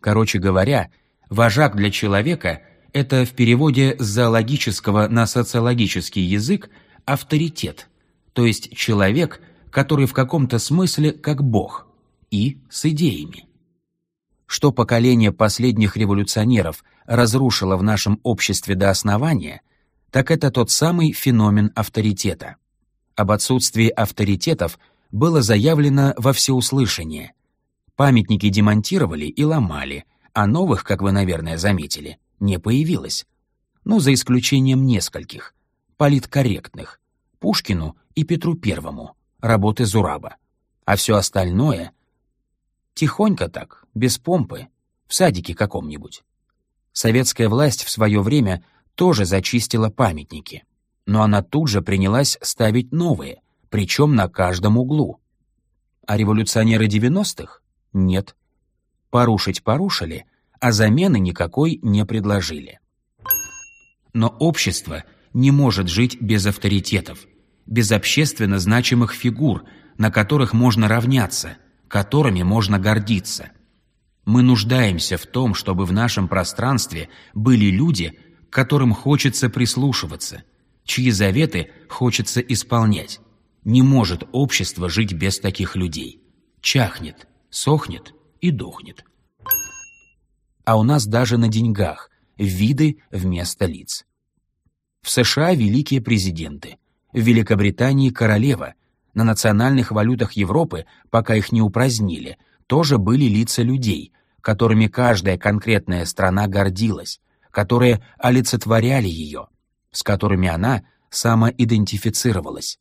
[SPEAKER 1] Короче говоря, вожак для человека — это в переводе с зоологического на социологический язык авторитет, то есть человек, который в каком-то смысле как бог, и с идеями. Что поколение последних революционеров разрушило в нашем обществе до основания, так это тот самый феномен авторитета. Об отсутствии авторитетов — было заявлено во всеуслышание. Памятники демонтировали и ломали, а новых, как вы, наверное, заметили, не появилось. Ну, за исключением нескольких. Политкорректных. Пушкину и Петру Первому. Работы Зураба. А все остальное... Тихонько так, без помпы, в садике каком-нибудь. Советская власть в свое время тоже зачистила памятники. Но она тут же принялась ставить новые, причем на каждом углу. А революционеры 90-х? Нет. Порушить порушили, а замены никакой не предложили. Но общество не может жить без авторитетов, без общественно значимых фигур, на которых можно равняться, которыми можно гордиться. Мы нуждаемся в том, чтобы в нашем пространстве были люди, к которым хочется прислушиваться, чьи заветы хочется исполнять. Не может общество жить без таких людей. Чахнет, сохнет и дохнет. А у нас даже на деньгах виды вместо лиц. В США великие президенты, в Великобритании королева, на национальных валютах Европы, пока их не упразднили, тоже были лица людей, которыми каждая конкретная страна гордилась, которые олицетворяли ее, с которыми она самоидентифицировалась.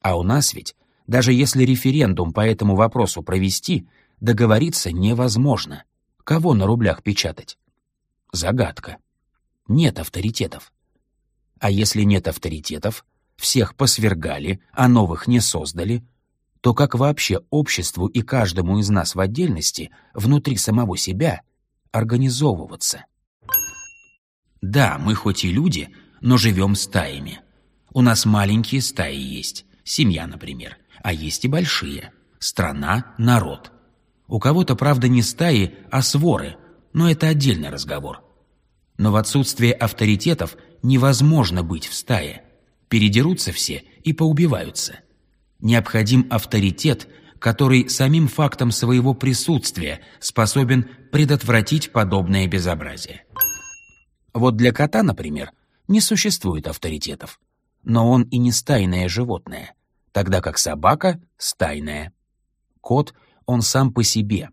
[SPEAKER 1] А у нас ведь, даже если референдум по этому вопросу провести, договориться невозможно. Кого на рублях печатать? Загадка. Нет авторитетов. А если нет авторитетов, всех посвергали, а новых не создали, то как вообще обществу и каждому из нас в отдельности, внутри самого себя, организовываться? Да, мы хоть и люди, но живем стаями. У нас маленькие стаи есть, семья, например, а есть и большие. Страна, народ. У кого-то, правда, не стаи, а своры, но это отдельный разговор. Но в отсутствие авторитетов невозможно быть в стае. Передерутся все и поубиваются. Необходим авторитет, который самим фактом своего присутствия способен предотвратить подобное безобразие. Вот для кота, например, не существует авторитетов, но он и не стайное животное, тогда как собака — стайная. Кот он сам по себе,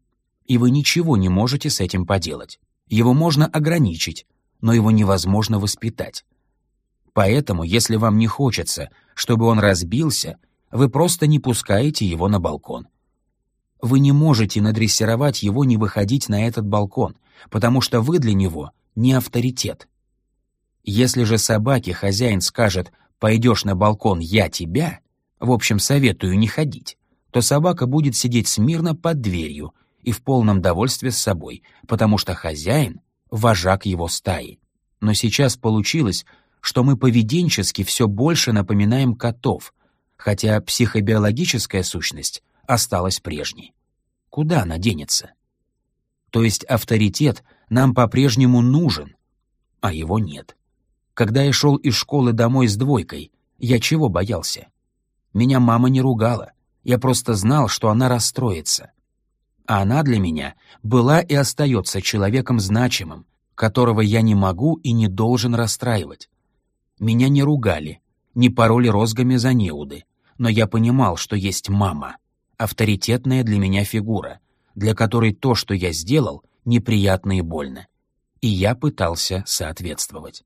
[SPEAKER 1] и вы ничего не можете с этим поделать. Его можно ограничить, но его невозможно воспитать. Поэтому, если вам не хочется, чтобы он разбился, вы просто не пускаете его на балкон. Вы не можете надрессировать его не выходить на этот балкон, потому что вы для него не авторитет. Если же собаке хозяин скажет «пойдешь на балкон, я тебя», в общем, советую не ходить, то собака будет сидеть смирно под дверью и в полном довольстве с собой, потому что хозяин — вожак его стаи. Но сейчас получилось, что мы поведенчески все больше напоминаем котов, хотя психобиологическая сущность осталась прежней. Куда она денется? То есть авторитет нам по-прежнему нужен, а его нет. Когда я шел из школы домой с двойкой, я чего боялся? Меня мама не ругала, я просто знал, что она расстроится. А она для меня была и остается человеком значимым, которого я не могу и не должен расстраивать. Меня не ругали, не пороли розгами за неуды, но я понимал, что есть мама, авторитетная для меня фигура, для которой то, что я сделал, неприятно и больно. И я пытался соответствовать.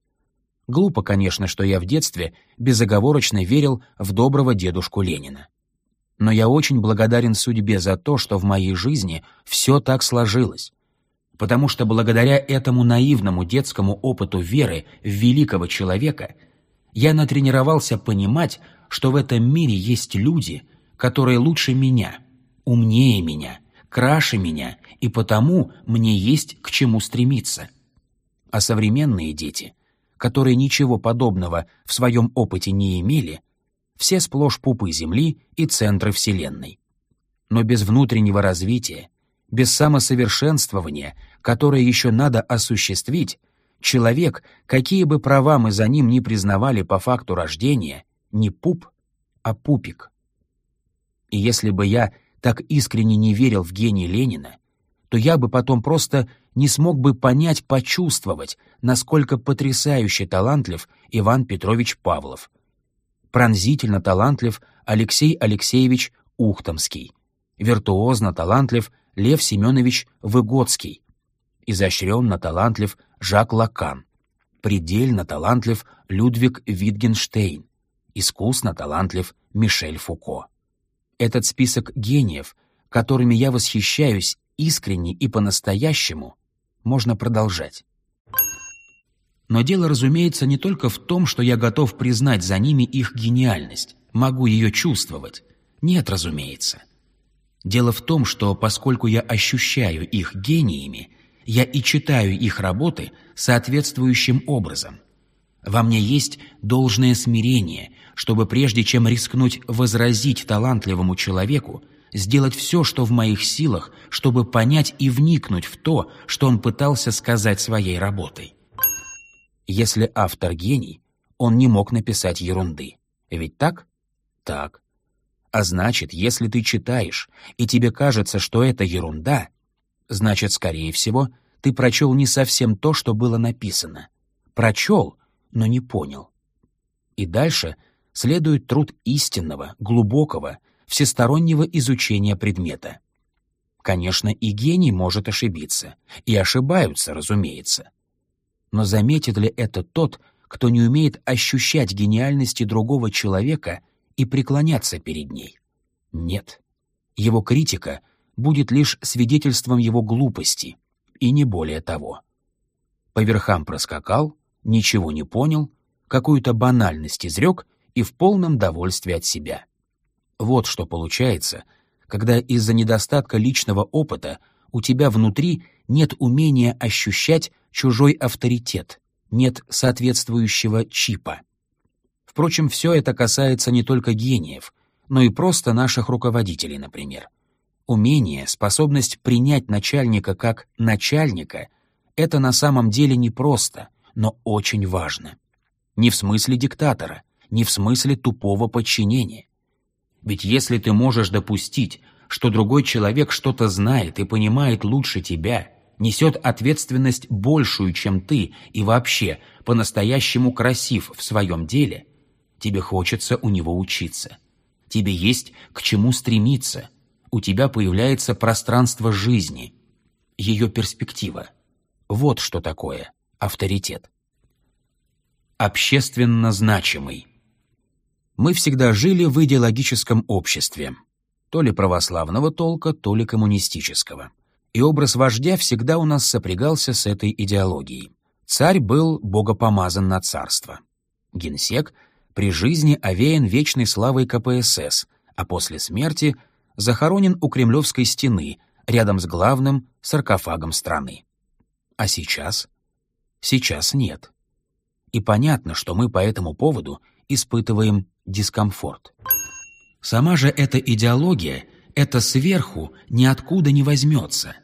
[SPEAKER 1] Глупо, конечно, что я в детстве безоговорочно верил в доброго дедушку Ленина. Но я очень благодарен судьбе за то, что в моей жизни все так сложилось. Потому что благодаря этому наивному детскому опыту веры в великого человека я натренировался понимать, что в этом мире есть люди, которые лучше меня, умнее меня, краше меня, и потому мне есть к чему стремиться. А современные дети, которые ничего подобного в своем опыте не имели, все сплошь пупы Земли и центры Вселенной. Но без внутреннего развития, без самосовершенствования, которое еще надо осуществить, человек, какие бы права мы за ним не признавали по факту рождения, не пуп, а пупик. И если бы я так искренне не верил в гений Ленина, то я бы потом просто не смог бы понять, почувствовать, насколько потрясающе талантлив Иван Петрович Павлов, пронзительно талантлив Алексей Алексеевич Ухтомский, виртуозно талантлив Лев Семенович Выгодский, изощренно талантлив Жак Лакан, предельно талантлив Людвиг Витгенштейн, искусно талантлив Мишель Фуко. Этот список гениев, которыми я восхищаюсь искренне и по-настоящему, можно продолжать. Но дело, разумеется, не только в том, что я готов признать за ними их гениальность, могу ее чувствовать. Нет, разумеется. Дело в том, что поскольку я ощущаю их гениями, я и читаю их работы соответствующим образом. Во мне есть должное смирение, чтобы прежде чем рискнуть возразить талантливому человеку, сделать все, что в моих силах, чтобы понять и вникнуть в то, что он пытался сказать своей работой. Если автор гений, он не мог написать ерунды. Ведь так? Так. А значит, если ты читаешь, и тебе кажется, что это ерунда, значит, скорее всего, ты прочел не совсем то, что было написано. Прочел, но не понял. И дальше следует труд истинного, глубокого, всестороннего изучения предмета. Конечно, и гений может ошибиться, и ошибаются, разумеется. Но заметит ли это тот, кто не умеет ощущать гениальности другого человека и преклоняться перед ней? Нет. Его критика будет лишь свидетельством его глупости, и не более того. По верхам проскакал, ничего не понял, какую-то банальность изрек и в полном довольстве от себя. Вот что получается, когда из-за недостатка личного опыта у тебя внутри нет умения ощущать чужой авторитет, нет соответствующего чипа. Впрочем, все это касается не только гениев, но и просто наших руководителей, например. Умение, способность принять начальника как начальника — это на самом деле непросто, но очень важно. Не в смысле диктатора, не в смысле тупого подчинения. Ведь если ты можешь допустить, что другой человек что-то знает и понимает лучше тебя, несет ответственность большую, чем ты, и вообще по-настоящему красив в своем деле, тебе хочется у него учиться. Тебе есть к чему стремиться. У тебя появляется пространство жизни, ее перспектива. Вот что такое авторитет. Общественно значимый. Мы всегда жили в идеологическом обществе, то ли православного толка, то ли коммунистического. И образ вождя всегда у нас сопрягался с этой идеологией. Царь был богопомазан на царство. Генсек при жизни овеян вечной славой КПСС, а после смерти захоронен у Кремлевской стены, рядом с главным саркофагом страны. А сейчас? Сейчас нет. И понятно, что мы по этому поводу испытываем дискомфорт. Сама же эта идеология, это сверху ниоткуда не возьмется.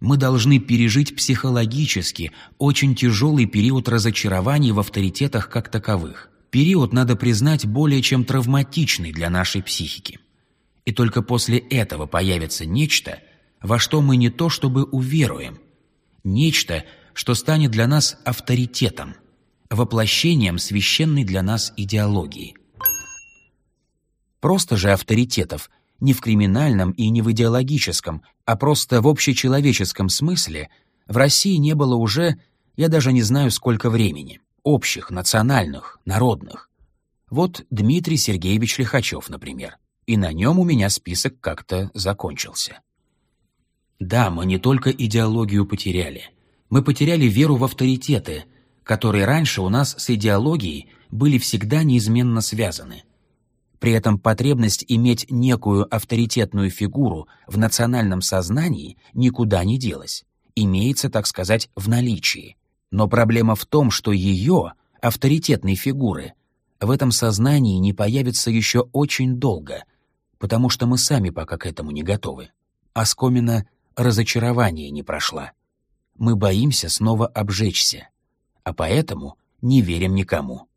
[SPEAKER 1] Мы должны пережить психологически очень тяжелый период разочарований в авторитетах как таковых. Период, надо признать, более чем травматичный для нашей психики. И только после этого появится нечто, во что мы не то чтобы уверуем. Нечто, что станет для нас авторитетом, воплощением священной для нас идеологии – Просто же авторитетов не в криминальном и не в идеологическом, а просто в общечеловеческом смысле в России не было уже, я даже не знаю сколько времени, общих, национальных, народных. Вот Дмитрий Сергеевич Лихачев, например, и на нем у меня список как-то закончился. Да, мы не только идеологию потеряли. Мы потеряли веру в авторитеты, которые раньше у нас с идеологией были всегда неизменно связаны – при этом потребность иметь некую авторитетную фигуру в национальном сознании никуда не делась, имеется, так сказать, в наличии. Но проблема в том, что ее, авторитетной фигуры, в этом сознании не появится еще очень долго, потому что мы сами пока к этому не готовы. Оскомина разочарование не прошла. Мы боимся снова обжечься, а поэтому не верим никому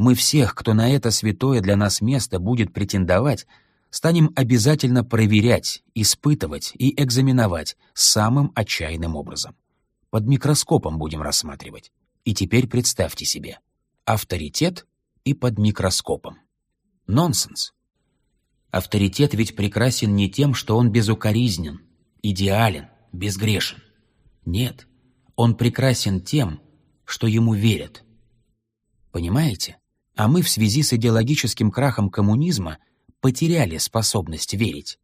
[SPEAKER 1] мы всех, кто на это святое для нас место будет претендовать, станем обязательно проверять, испытывать и экзаменовать самым отчаянным образом. Под микроскопом будем рассматривать. И теперь представьте себе. Авторитет и под микроскопом. Нонсенс. Авторитет ведь прекрасен не тем, что он безукоризнен, идеален, безгрешен. Нет, он прекрасен тем, что ему верят. Понимаете? а мы в связи с идеологическим крахом коммунизма потеряли способность верить.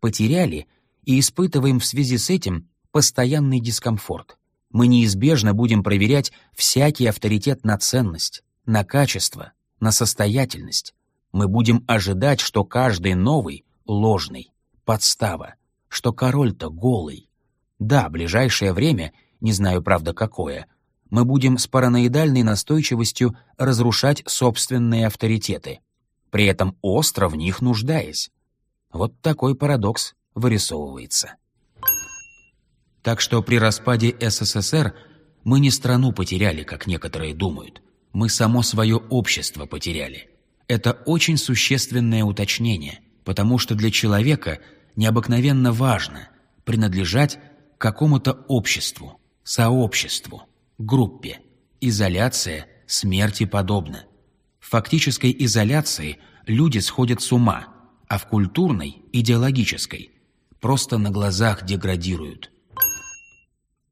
[SPEAKER 1] Потеряли и испытываем в связи с этим постоянный дискомфорт. Мы неизбежно будем проверять всякий авторитет на ценность, на качество, на состоятельность. Мы будем ожидать, что каждый новый — ложный, подстава, что король-то голый. Да, ближайшее время, не знаю, правда, какое, мы будем с параноидальной настойчивостью разрушать собственные авторитеты, при этом остро в них нуждаясь. Вот такой парадокс вырисовывается. Так что при распаде СССР мы не страну потеряли, как некоторые думают. Мы само свое общество потеряли. Это очень существенное уточнение, потому что для человека необыкновенно важно принадлежать какому-то обществу, сообществу, группе. Изоляция смерти подобна. В фактической изоляции люди сходят с ума, а в культурной, идеологической, просто на глазах деградируют.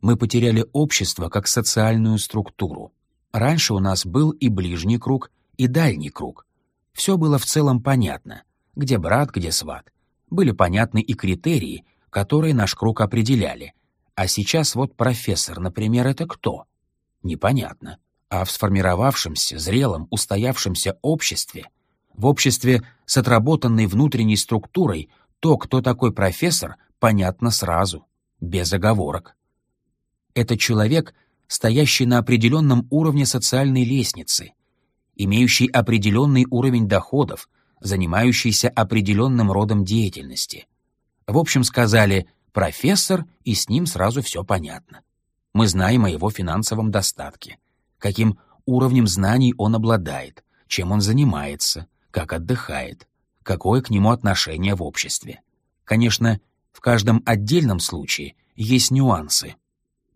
[SPEAKER 1] Мы потеряли общество как социальную структуру. Раньше у нас был и ближний круг, и дальний круг. Все было в целом понятно. Где брат, где сват. Были понятны и критерии, которые наш круг определяли. А сейчас вот профессор, например, это кто? Непонятно. А в сформировавшемся, зрелом, устоявшемся обществе, в обществе с отработанной внутренней структурой, то, кто такой профессор, понятно сразу, без оговорок. Это человек, стоящий на определенном уровне социальной лестницы, имеющий определенный уровень доходов, занимающийся определенным родом деятельности. В общем, сказали «профессор», и с ним сразу все понятно. Мы знаем о его финансовом достатке, каким уровнем знаний он обладает, чем он занимается, как отдыхает, какое к нему отношение в обществе. Конечно, в каждом отдельном случае есть нюансы,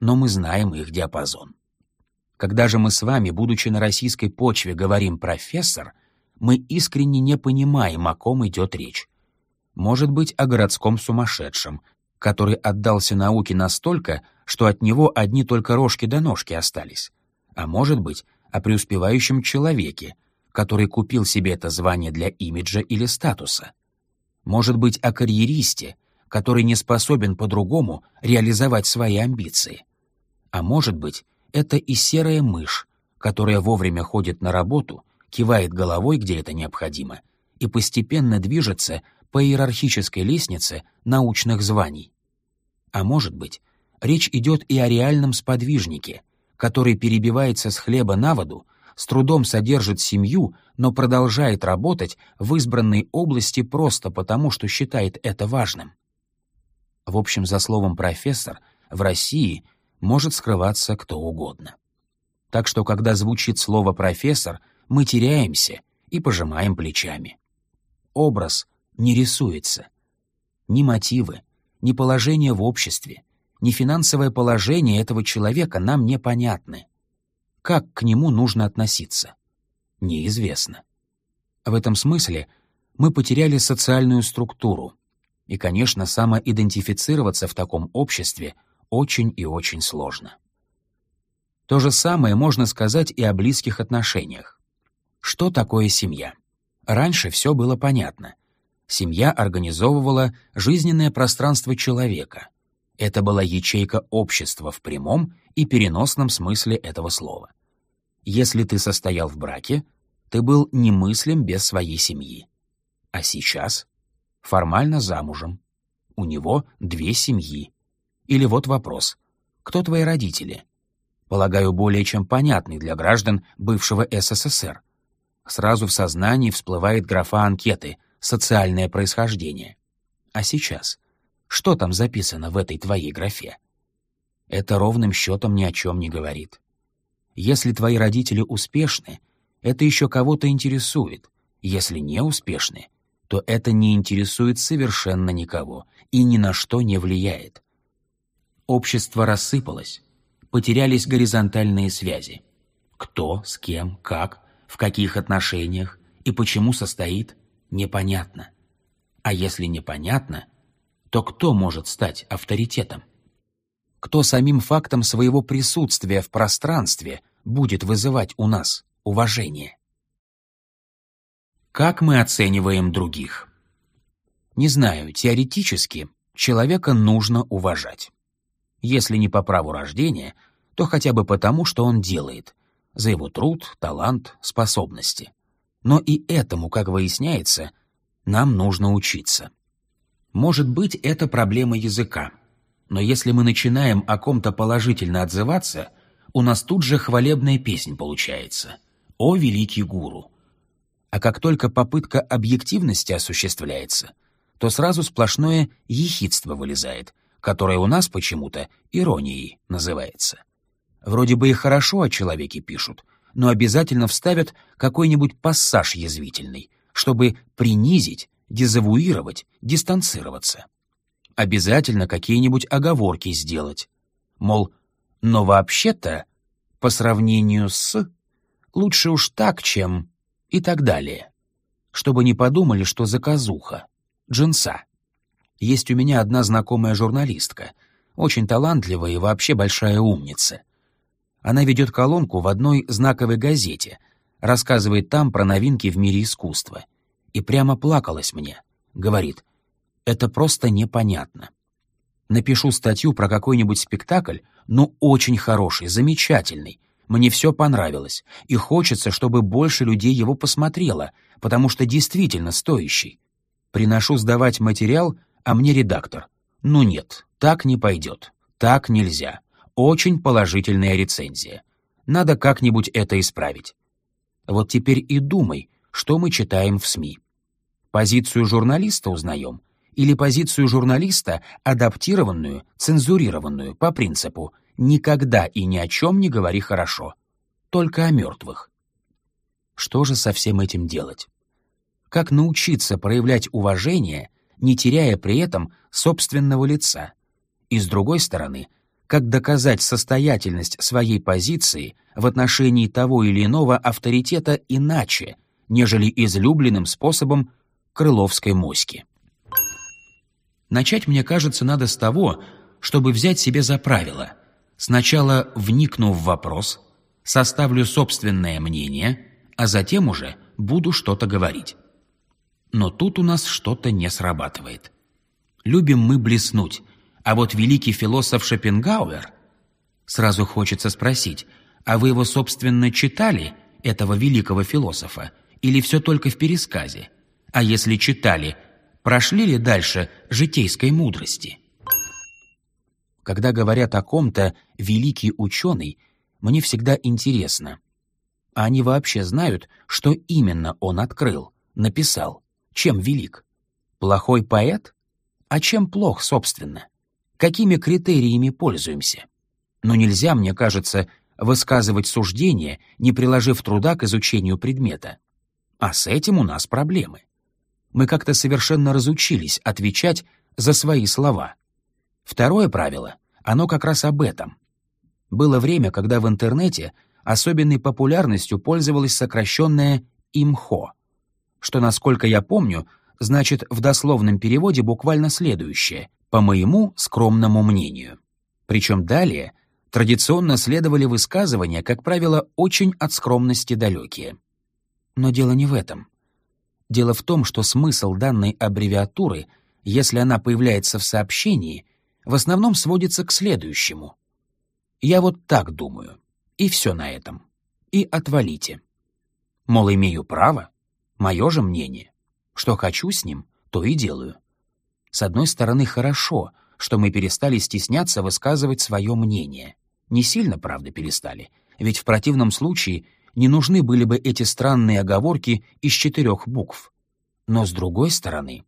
[SPEAKER 1] но мы знаем их диапазон. Когда же мы с вами, будучи на российской почве, говорим «профессор», мы искренне не понимаем, о ком идет речь. Может быть, о городском сумасшедшем, который отдался науке настолько, что от него одни только рожки до ножки остались. А может быть, о преуспевающем человеке, который купил себе это звание для имиджа или статуса. Может быть, о карьеристе, который не способен по-другому реализовать свои амбиции. А может быть, это и серая мышь, которая вовремя ходит на работу, кивает головой, где это необходимо, и постепенно движется по иерархической лестнице научных званий. А может быть, речь идет и о реальном сподвижнике, который перебивается с хлеба на воду, с трудом содержит семью, но продолжает работать в избранной области просто потому, что считает это важным. В общем, за словом «профессор» в России может скрываться кто угодно. Так что, когда звучит слово «профессор», мы теряемся и пожимаем плечами. Образ не рисуется. Ни мотивы, ни положение в обществе, ни финансовое положение этого человека нам непонятны. Как к нему нужно относиться? Неизвестно. В этом смысле мы потеряли социальную структуру, и, конечно, самоидентифицироваться в таком обществе очень и очень сложно. То же самое можно сказать и о близких отношениях. Что такое семья? Раньше все было понятно — Семья организовывала жизненное пространство человека. Это была ячейка общества в прямом и переносном смысле этого слова. Если ты состоял в браке, ты был немыслим без своей семьи. А сейчас формально замужем. У него две семьи. Или вот вопрос. Кто твои родители? Полагаю, более чем понятный для граждан бывшего СССР. Сразу в сознании всплывает графа анкеты — социальное происхождение. А сейчас? Что там записано в этой твоей графе? Это ровным счетом ни о чем не говорит. Если твои родители успешны, это еще кого-то интересует. Если не успешны, то это не интересует совершенно никого и ни на что не влияет. Общество рассыпалось, потерялись горизонтальные связи. Кто, с кем, как, в каких отношениях и почему состоит – непонятно. А если непонятно, то кто может стать авторитетом? Кто самим фактом своего присутствия в пространстве будет вызывать у нас уважение? Как мы оцениваем других? Не знаю, теоретически человека нужно уважать. Если не по праву рождения, то хотя бы потому, что он делает, за его труд, талант, способности. Но и этому, как выясняется, нам нужно учиться. Может быть, это проблема языка. Но если мы начинаем о ком-то положительно отзываться, у нас тут же хвалебная песнь получается. «О, великий гуру!» А как только попытка объективности осуществляется, то сразу сплошное ехидство вылезает, которое у нас почему-то иронией называется. Вроде бы и хорошо о человеке пишут, но обязательно вставят какой-нибудь пассаж язвительный, чтобы принизить, дезавуировать, дистанцироваться. Обязательно какие-нибудь оговорки сделать. Мол, но вообще-то, по сравнению с, лучше уж так, чем и так далее. Чтобы не подумали, что заказуха, джинса. Есть у меня одна знакомая журналистка, очень талантливая и вообще большая умница. Она ведет колонку в одной знаковой газете, рассказывает там про новинки в мире искусства. И прямо плакалась мне. Говорит, это просто непонятно. Напишу статью про какой-нибудь спектакль, но очень хороший, замечательный. Мне все понравилось, и хочется, чтобы больше людей его посмотрело, потому что действительно стоящий. Приношу сдавать материал, а мне редактор. Ну нет, так не пойдет, так нельзя. Очень положительная рецензия. Надо как-нибудь это исправить. Вот теперь и думай, что мы читаем в СМИ. Позицию журналиста узнаем или позицию журналиста, адаптированную, цензурированную по принципу «никогда и ни о чем не говори хорошо, только о мертвых». Что же со всем этим делать? Как научиться проявлять уважение, не теряя при этом собственного лица? И с другой стороны, как доказать состоятельность своей позиции в отношении того или иного авторитета иначе, нежели излюбленным способом крыловской моськи. Начать, мне кажется, надо с того, чтобы взять себе за правило. Сначала вникну в вопрос, составлю собственное мнение, а затем уже буду что-то говорить. Но тут у нас что-то не срабатывает. Любим мы блеснуть, а вот великий философ Шопенгауэр... Сразу хочется спросить, а вы его, собственно, читали, этого великого философа, или все только в пересказе? А если читали, прошли ли дальше житейской мудрости? Когда говорят о ком-то «великий ученый», мне всегда интересно, а они вообще знают, что именно он открыл, написал, чем велик? Плохой поэт? А чем плох, собственно? какими критериями пользуемся. Но нельзя, мне кажется, высказывать суждения, не приложив труда к изучению предмета. А с этим у нас проблемы. Мы как-то совершенно разучились отвечать за свои слова. Второе правило, оно как раз об этом. Было время, когда в интернете особенной популярностью пользовалось сокращенное «имхо», что, насколько я помню, значит в дословном переводе буквально следующее по моему скромному мнению. Причем далее традиционно следовали высказывания, как правило, очень от скромности далекие. Но дело не в этом. Дело в том, что смысл данной аббревиатуры, если она появляется в сообщении, в основном сводится к следующему. Я вот так думаю, и все на этом. И отвалите. Мол, имею право, мое же мнение. Что хочу с ним, то и делаю. С одной стороны, хорошо, что мы перестали стесняться высказывать свое мнение. Не сильно, правда, перестали, ведь в противном случае не нужны были бы эти странные оговорки из четырех букв. Но с другой стороны,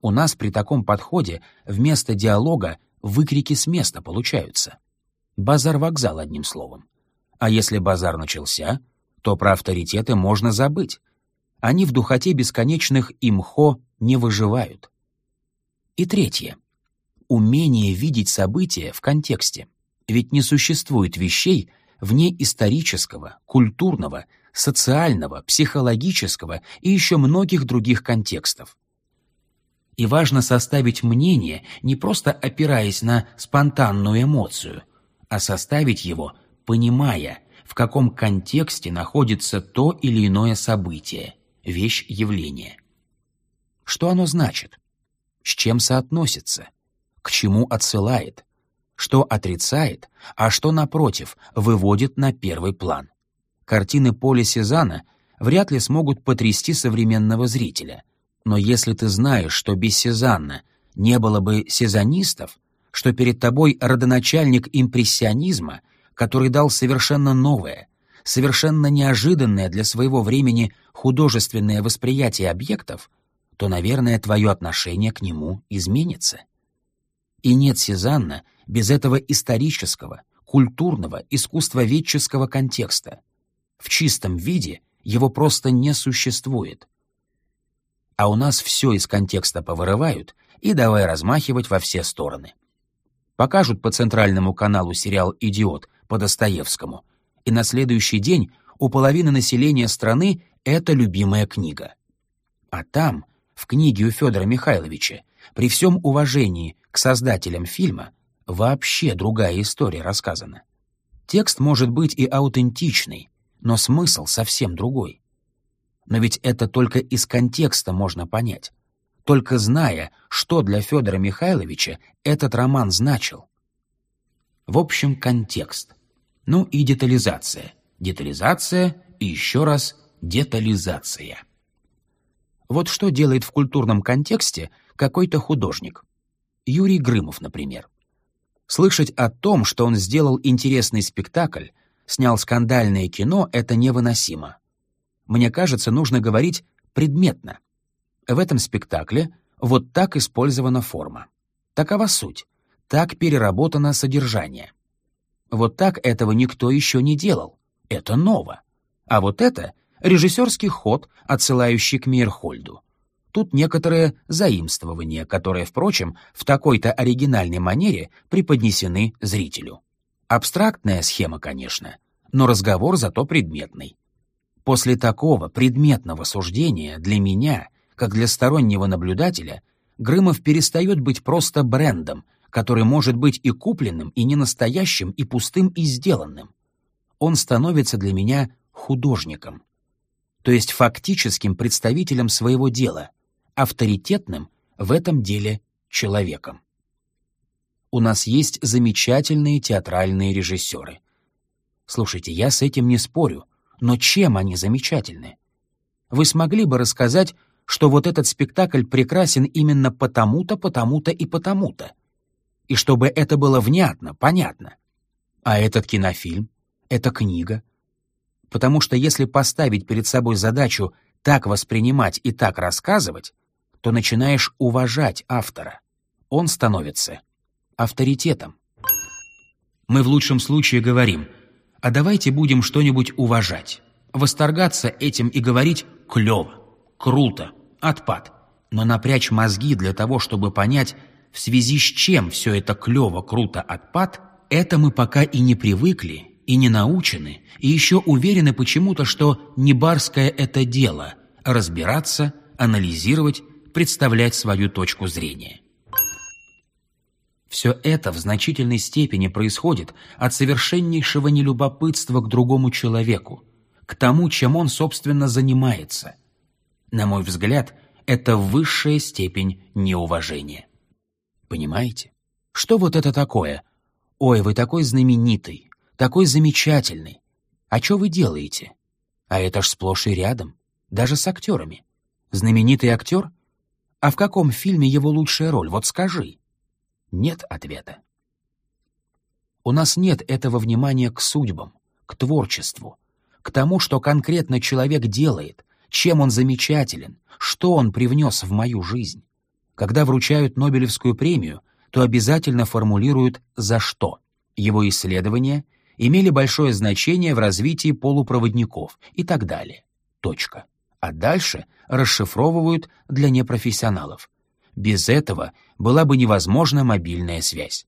[SPEAKER 1] у нас при таком подходе вместо диалога выкрики с места получаются. Базар-вокзал, одним словом. А если базар начался, то про авторитеты можно забыть. Они в духоте бесконечных имхо не выживают. И третье. Умение видеть события в контексте. Ведь не существует вещей вне исторического, культурного, социального, психологического и еще многих других контекстов. И важно составить мнение, не просто опираясь на спонтанную эмоцию, а составить его, понимая, в каком контексте находится то или иное событие, вещь, явление. Что оно значит? с чем соотносится, к чему отсылает, что отрицает, а что, напротив, выводит на первый план. Картины Поля Сезана вряд ли смогут потрясти современного зрителя, но если ты знаешь, что без Сезанна не было бы сезанистов, что перед тобой родоначальник импрессионизма, который дал совершенно новое, совершенно неожиданное для своего времени художественное восприятие объектов, то, наверное, твое отношение к нему изменится. И нет Сезанна без этого исторического, культурного, искусствоведческого контекста. В чистом виде его просто не существует. А у нас все из контекста повырывают и давай размахивать во все стороны. Покажут по центральному каналу сериал «Идиот» по Достоевскому, и на следующий день у половины населения страны это любимая книга. А там, в книге у Федора Михайловича, при всем уважении к создателям фильма, вообще другая история рассказана. Текст может быть и аутентичный, но смысл совсем другой. Но ведь это только из контекста можно понять, только зная, что для Федора Михайловича этот роман значил. В общем, контекст. Ну и детализация. Детализация и еще раз детализация. Вот что делает в культурном контексте какой-то художник. Юрий Грымов, например. Слышать о том, что он сделал интересный спектакль, снял скандальное кино, это невыносимо. Мне кажется, нужно говорить предметно. В этом спектакле вот так использована форма. Такова суть. Так переработано содержание. Вот так этого никто еще не делал. Это ново. А вот это — режиссерский ход, отсылающий к Мейерхольду. Тут некоторые заимствования, которые, впрочем, в такой-то оригинальной манере преподнесены зрителю. Абстрактная схема, конечно, но разговор зато предметный. После такого предметного суждения для меня, как для стороннего наблюдателя, Грымов перестает быть просто брендом, который может быть и купленным, и ненастоящим, и пустым, и сделанным. Он становится для меня художником, то есть фактическим представителем своего дела, авторитетным в этом деле человеком. У нас есть замечательные театральные режиссеры. Слушайте, я с этим не спорю, но чем они замечательны? Вы смогли бы рассказать, что вот этот спектакль прекрасен именно потому-то, потому-то и потому-то? И чтобы это было внятно, понятно. А этот кинофильм, эта книга. Потому что если поставить перед собой задачу так воспринимать и так рассказывать, то начинаешь уважать автора. Он становится авторитетом. Мы в лучшем случае говорим, а давайте будем что-нибудь уважать, восторгаться этим и говорить «клёво», «круто», «отпад», но напрячь мозги для того, чтобы понять, в связи с чем все это клёво, круто, отпад, это мы пока и не привыкли, и не научены, и еще уверены почему-то, что не барское это дело — разбираться, анализировать, представлять свою точку зрения. Все это в значительной степени происходит от совершеннейшего нелюбопытства к другому человеку, к тому, чем он, собственно, занимается. На мой взгляд, это высшая степень неуважения. Понимаете? Что вот это такое? Ой, вы такой знаменитый, такой замечательный. А что вы делаете? А это ж сплошь и рядом, даже с актерами. Знаменитый актер? А в каком фильме его лучшая роль? Вот скажи. Нет ответа. У нас нет этого внимания к судьбам, к творчеству, к тому, что конкретно человек делает, чем он замечателен, что он привнес в мою жизнь. Когда вручают Нобелевскую премию, то обязательно формулируют «за что». Его исследования имели большое значение в развитии полупроводников и так далее. Точка а дальше расшифровывают для непрофессионалов. Без этого была бы невозможна мобильная связь.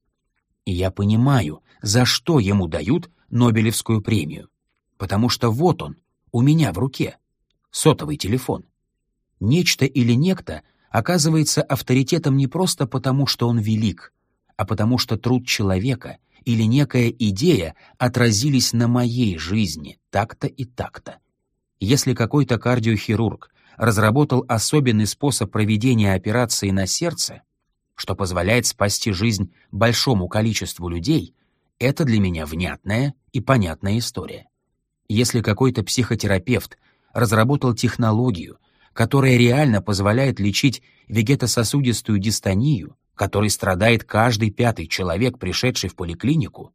[SPEAKER 1] И я понимаю, за что ему дают Нобелевскую премию. Потому что вот он, у меня в руке, сотовый телефон. Нечто или некто оказывается авторитетом не просто потому, что он велик, а потому что труд человека или некая идея отразились на моей жизни так-то и так-то. Если какой-то кардиохирург разработал особенный способ проведения операции на сердце, что позволяет спасти жизнь большому количеству людей, это для меня внятная и понятная история. Если какой-то психотерапевт разработал технологию, которая реально позволяет лечить вегетососудистую дистонию, которой страдает каждый пятый человек, пришедший в поликлинику,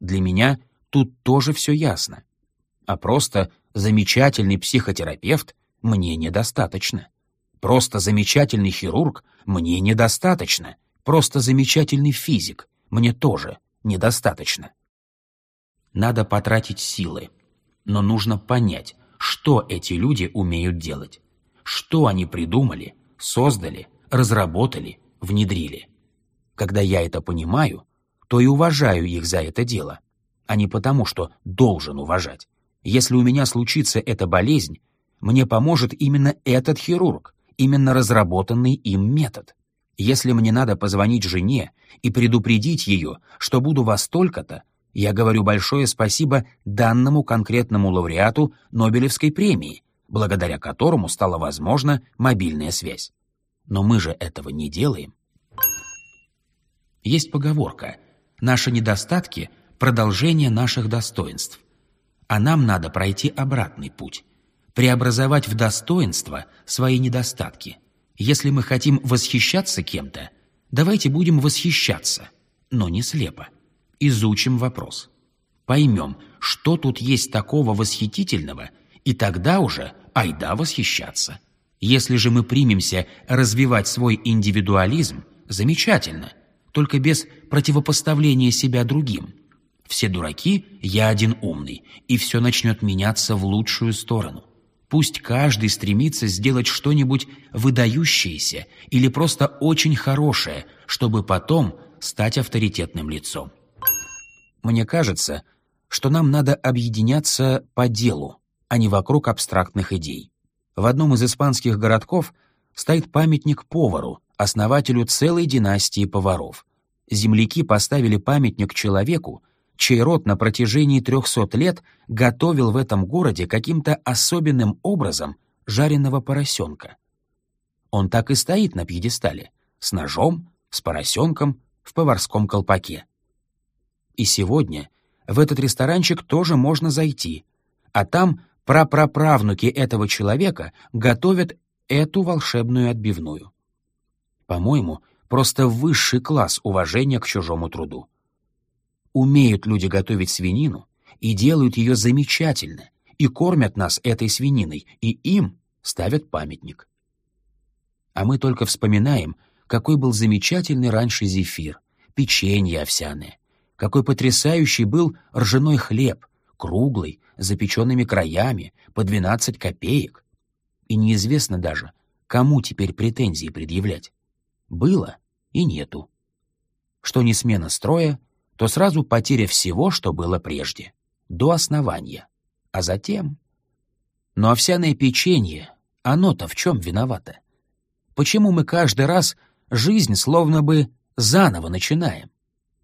[SPEAKER 1] для меня тут тоже все ясно. А просто замечательный психотерапевт мне недостаточно. Просто замечательный хирург мне недостаточно. Просто замечательный физик мне тоже недостаточно. Надо потратить силы, но нужно понять, что эти люди умеют делать, что они придумали, создали, разработали, внедрили. Когда я это понимаю, то и уважаю их за это дело, а не потому, что должен уважать. Если у меня случится эта болезнь, мне поможет именно этот хирург, именно разработанный им метод. Если мне надо позвонить жене и предупредить ее, что буду во столько-то, я говорю большое спасибо данному конкретному лауреату Нобелевской премии, благодаря которому стала возможна мобильная связь. Но мы же этого не делаем. Есть поговорка «Наши недостатки – продолжение наших достоинств». А нам надо пройти обратный путь – преобразовать в достоинство свои недостатки. Если мы хотим восхищаться кем-то, давайте будем восхищаться, но не слепо. Изучим вопрос. Поймем, что тут есть такого восхитительного, и тогда уже айда восхищаться. Если же мы примемся развивать свой индивидуализм, замечательно, только без противопоставления себя другим. Все дураки, я один умный, и все начнет меняться в лучшую сторону. Пусть каждый стремится сделать что-нибудь выдающееся или просто очень хорошее, чтобы потом стать авторитетным лицом. Мне кажется, что нам надо объединяться по делу, а не вокруг абстрактных идей. В одном из испанских городков стоит памятник повару, основателю целой династии поваров. Земляки поставили памятник человеку, чей род на протяжении 300 лет готовил в этом городе каким-то особенным образом жареного поросенка. Он так и стоит на пьедестале, с ножом, с поросенком, в поварском колпаке. И сегодня в этот ресторанчик тоже можно зайти, а там прапраправнуки этого человека готовят эту волшебную отбивную. По-моему, просто высший класс уважения к чужому труду. Умеют люди готовить свинину и делают ее замечательно, и кормят нас этой свининой, и им ставят памятник. А мы только вспоминаем, какой был замечательный раньше зефир, печенье овсяное, какой потрясающий был ржаной хлеб, круглый, с запеченными краями, по 12 копеек. И неизвестно даже, кому теперь претензии предъявлять. Было и нету. Что не смена строя, то сразу потеря всего, что было прежде, до основания. А затем... Но овсяное печенье, оно-то в чем виновато? Почему мы каждый раз жизнь словно бы заново начинаем?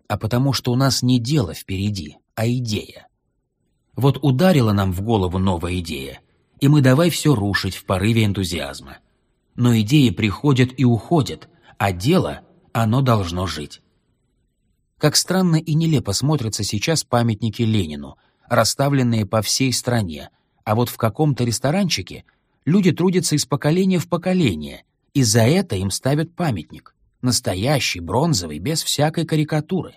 [SPEAKER 1] А потому что у нас не дело впереди, а идея. Вот ударила нам в голову новая идея, и мы давай все рушить в порыве энтузиазма. Но идеи приходят и уходят, а дело, оно должно жить. Как странно и нелепо смотрятся сейчас памятники Ленину, расставленные по всей стране, а вот в каком-то ресторанчике люди трудятся из поколения в поколение, и за это им ставят памятник. Настоящий, бронзовый, без всякой карикатуры.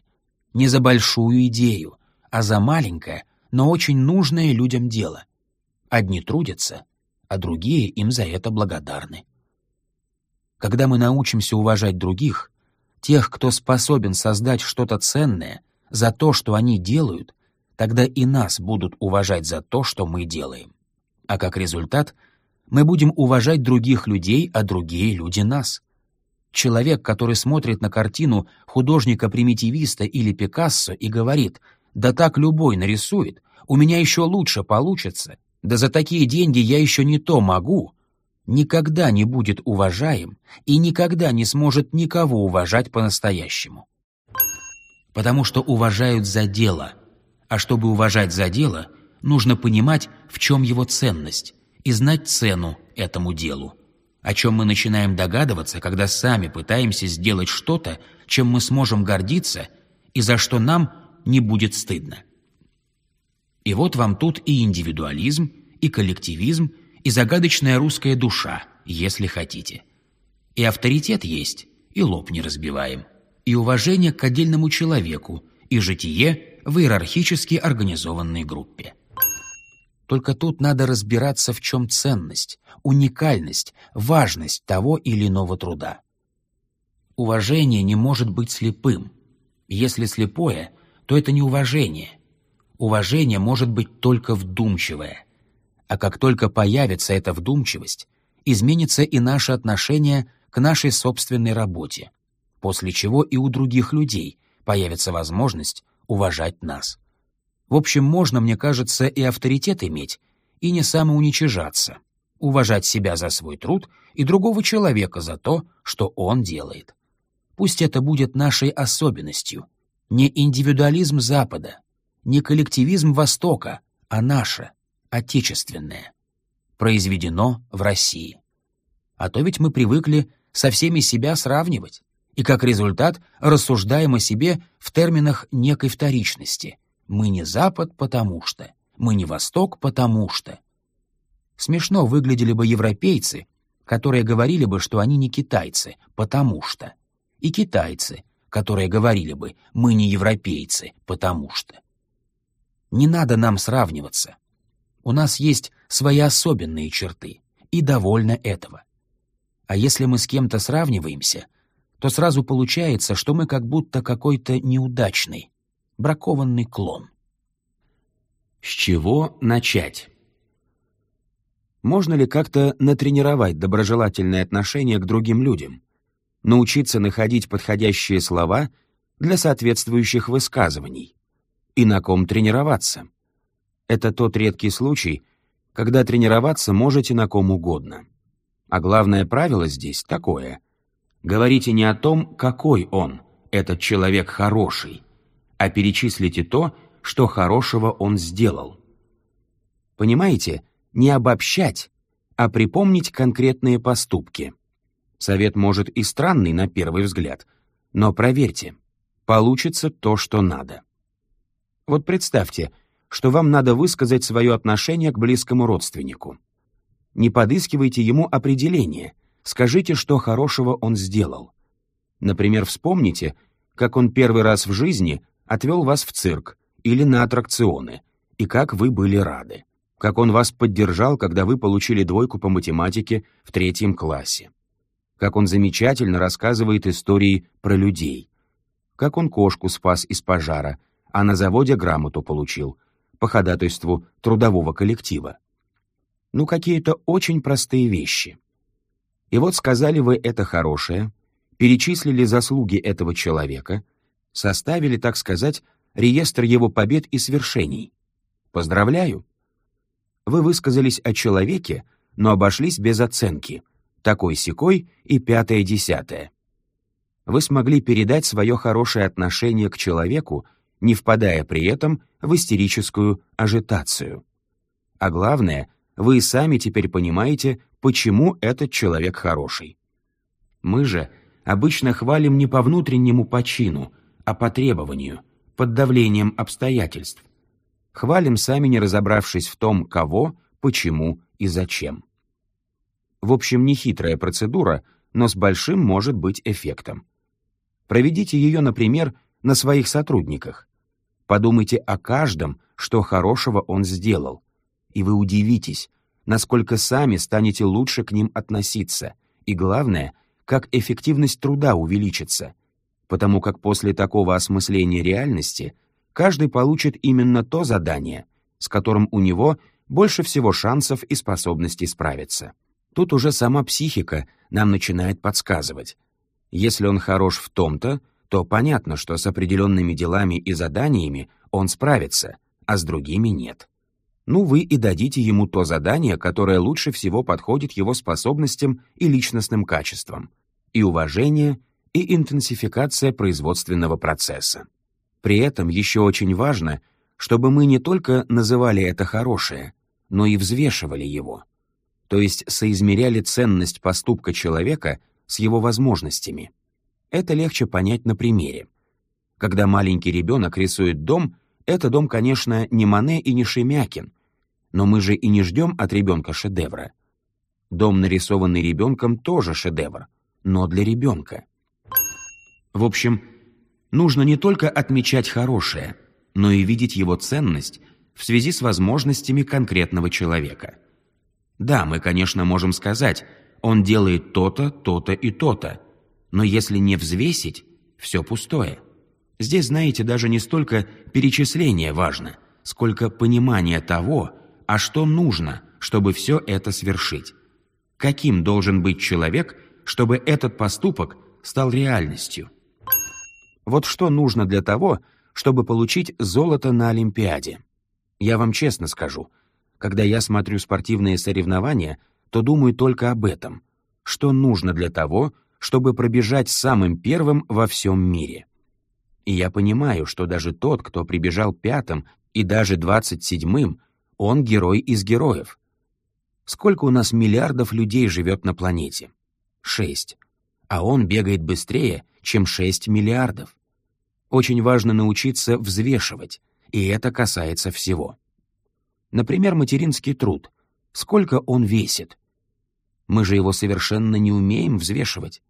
[SPEAKER 1] Не за большую идею, а за маленькое, но очень нужное людям дело. Одни трудятся, а другие им за это благодарны. Когда мы научимся уважать других, тех, кто способен создать что-то ценное, за то, что они делают, тогда и нас будут уважать за то, что мы делаем. А как результат, мы будем уважать других людей, а другие люди нас. Человек, который смотрит на картину художника-примитивиста или Пикассо и говорит да так любой нарисует, у меня еще лучше получится, да за такие деньги я еще не то могу, никогда не будет уважаем и никогда не сможет никого уважать по-настоящему. Потому что уважают за дело, а чтобы уважать за дело, нужно понимать, в чем его ценность, и знать цену этому делу, о чем мы начинаем догадываться, когда сами пытаемся сделать что-то, чем мы сможем гордиться и за что нам не будет стыдно. И вот вам тут и индивидуализм, и коллективизм, и загадочная русская душа, если хотите. И авторитет есть, и лоб не разбиваем, и уважение к отдельному человеку, и житие в иерархически организованной группе. Только тут надо разбираться, в чем ценность, уникальность, важность того или иного труда. Уважение не может быть слепым. Если слепое, то это не уважение. Уважение может быть только вдумчивое. А как только появится эта вдумчивость, изменится и наше отношение к нашей собственной работе, после чего и у других людей появится возможность уважать нас. В общем, можно, мне кажется, и авторитет иметь, и не самоуничижаться, уважать себя за свой труд и другого человека за то, что он делает. Пусть это будет нашей особенностью, не индивидуализм Запада, не коллективизм Востока, а наше, отечественное. Произведено в России. А то ведь мы привыкли со всеми себя сравнивать, и как результат рассуждаем о себе в терминах некой вторичности. Мы не Запад, потому что, мы не Восток, потому что. Смешно выглядели бы европейцы, которые говорили бы, что они не китайцы, потому что. И китайцы, которые говорили бы, мы не европейцы, потому что. Не надо нам сравниваться. У нас есть свои особенные черты, и довольно этого. А если мы с кем-то сравниваемся, то сразу получается, что мы как будто какой-то неудачный, бракованный клон.
[SPEAKER 2] С чего начать? Можно ли как-то натренировать доброжелательное отношение к другим людям? Научиться находить подходящие слова для соответствующих высказываний? И на ком тренироваться? Это тот редкий случай, когда тренироваться можете на ком угодно. А главное правило здесь такое. Говорите не о том, какой он, этот человек хороший, а перечислите то, что хорошего он сделал. Понимаете, не обобщать, а припомнить конкретные поступки. Совет может и странный на первый взгляд, но проверьте, получится то, что надо. Вот представьте, что вам надо высказать свое отношение к близкому родственнику. Не подыскивайте ему определение, скажите, что хорошего он сделал. Например, вспомните, как он первый раз в жизни отвел вас в цирк или на аттракционы, и как вы были рады. Как он вас поддержал, когда вы получили двойку по математике в третьем классе. Как он замечательно рассказывает истории про людей. Как он кошку спас из пожара, а на заводе грамоту получил по ходатайству трудового коллектива. Ну, какие-то очень простые вещи. И вот сказали вы это хорошее, перечислили заслуги этого человека, составили, так сказать, реестр его побед и свершений. Поздравляю! Вы высказались о человеке, но обошлись без оценки. Такой-сякой и пятое-десятое. Вы смогли передать свое хорошее отношение к человеку, не впадая при этом в истерическую ажитацию. А главное, вы сами теперь понимаете, почему этот человек хороший. Мы же обычно хвалим не по внутреннему почину, а по требованию, под давлением обстоятельств. Хвалим сами, не разобравшись в том, кого, почему и зачем. В общем, нехитрая процедура, но с большим может быть эффектом. Проведите ее, например, на своих сотрудниках. Подумайте о каждом, что хорошего он сделал, и вы удивитесь, насколько сами станете лучше к ним относиться, и главное, как эффективность труда увеличится, потому как после такого осмысления реальности каждый получит именно то задание, с которым у него больше всего шансов и способностей справиться. Тут уже сама психика нам начинает подсказывать. Если он хорош в том-то, то понятно, что с определенными делами и заданиями он справится, а с другими нет. Ну, вы и дадите ему то задание, которое лучше всего подходит его способностям и личностным качествам. И уважение, и интенсификация производственного процесса. При этом еще очень важно, чтобы мы не только называли это хорошее, но и взвешивали его. То есть соизмеряли ценность поступка человека с его возможностями. Это легче понять на примере. Когда маленький ребенок рисует дом, это дом, конечно, не Мане и не Шемякин, но мы же и не ждем от ребенка шедевра. Дом, нарисованный ребенком, тоже шедевр, но для ребенка. В общем, нужно не только отмечать хорошее, но и видеть его ценность в связи с возможностями конкретного человека. Да, мы, конечно, можем сказать, он делает то-то, то-то и то-то, но если не взвесить, все пустое. Здесь, знаете, даже не столько перечисление важно, сколько понимание того, а что нужно, чтобы все это свершить. Каким должен быть человек, чтобы этот поступок стал реальностью? Вот что нужно для того, чтобы получить золото на Олимпиаде. Я вам честно скажу, когда я смотрю спортивные соревнования, то думаю только об этом. Что нужно для того, чтобы пробежать самым первым во всем мире. И я понимаю, что даже тот, кто прибежал пятым и даже двадцать седьмым, он герой из героев. Сколько у нас миллиардов людей живет на планете? Шесть. А он бегает быстрее, чем шесть миллиардов. Очень важно научиться взвешивать, и это касается всего. Например, материнский труд. Сколько он весит? Мы же его совершенно не умеем взвешивать.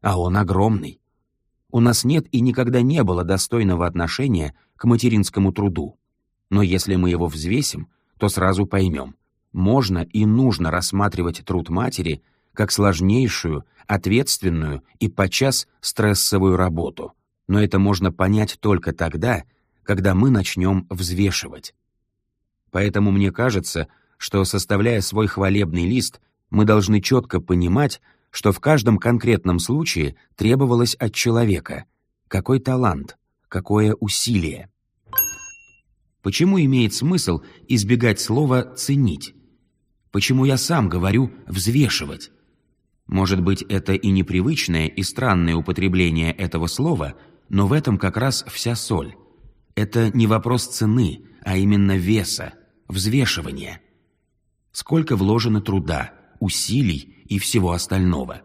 [SPEAKER 2] А он огромный. У нас нет и никогда не было достойного отношения к материнскому труду. Но если мы его взвесим, то сразу поймем, можно и нужно рассматривать труд матери как сложнейшую, ответственную и подчас стрессовую работу. Но это можно понять только тогда, когда мы начнем взвешивать. Поэтому мне кажется, что, составляя свой хвалебный лист, мы должны четко понимать, что в каждом конкретном случае требовалось от человека, какой талант, какое усилие. Почему имеет смысл избегать слова «ценить»? Почему я сам говорю «взвешивать»? Может быть, это и непривычное, и странное употребление этого слова, но в этом как раз вся соль. Это не вопрос цены, а именно веса, взвешивания. Сколько вложено труда, усилий и всего остального.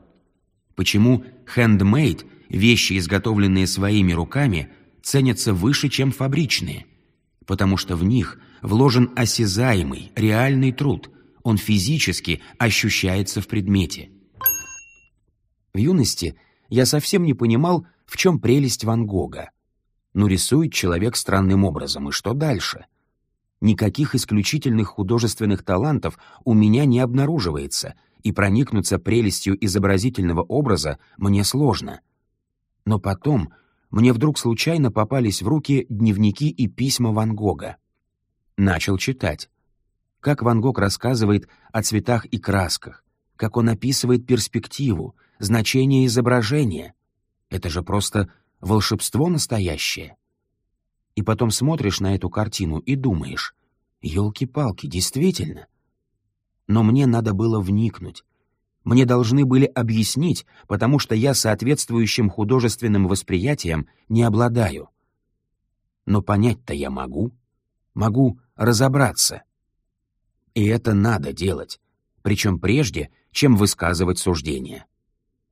[SPEAKER 2] Почему handmade, вещи, изготовленные своими руками, ценятся выше, чем фабричные? Потому что в них вложен осязаемый, реальный труд, он физически ощущается в предмете. В юности я совсем не понимал, в чем прелесть Ван Гога. Ну, рисует человек странным образом, и что дальше? Никаких исключительных художественных талантов у меня не обнаруживается, и проникнуться прелестью изобразительного образа мне сложно. Но потом мне вдруг случайно попались в руки дневники и письма Ван Гога. Начал читать. Как Ван Гог рассказывает о цветах и красках, как он описывает перспективу, значение изображения. Это же просто волшебство настоящее. И потом смотришь на эту картину и думаешь, елки-палки, действительно. Но мне надо было вникнуть. Мне должны были объяснить, потому что я соответствующим художественным восприятием не обладаю. Но понять-то я могу. Могу разобраться. И это надо делать, причем прежде, чем высказывать суждения.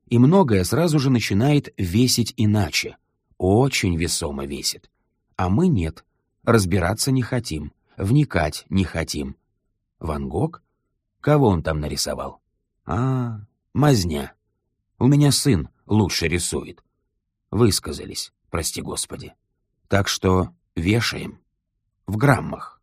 [SPEAKER 2] И многое сразу же начинает весить иначе. Очень весомо весит. А мы нет. Разбираться не хотим, вникать не хотим. Ван Гог? Кого он там нарисовал? А, мазня. У меня сын лучше рисует. Высказались, прости господи. Так что вешаем. В граммах.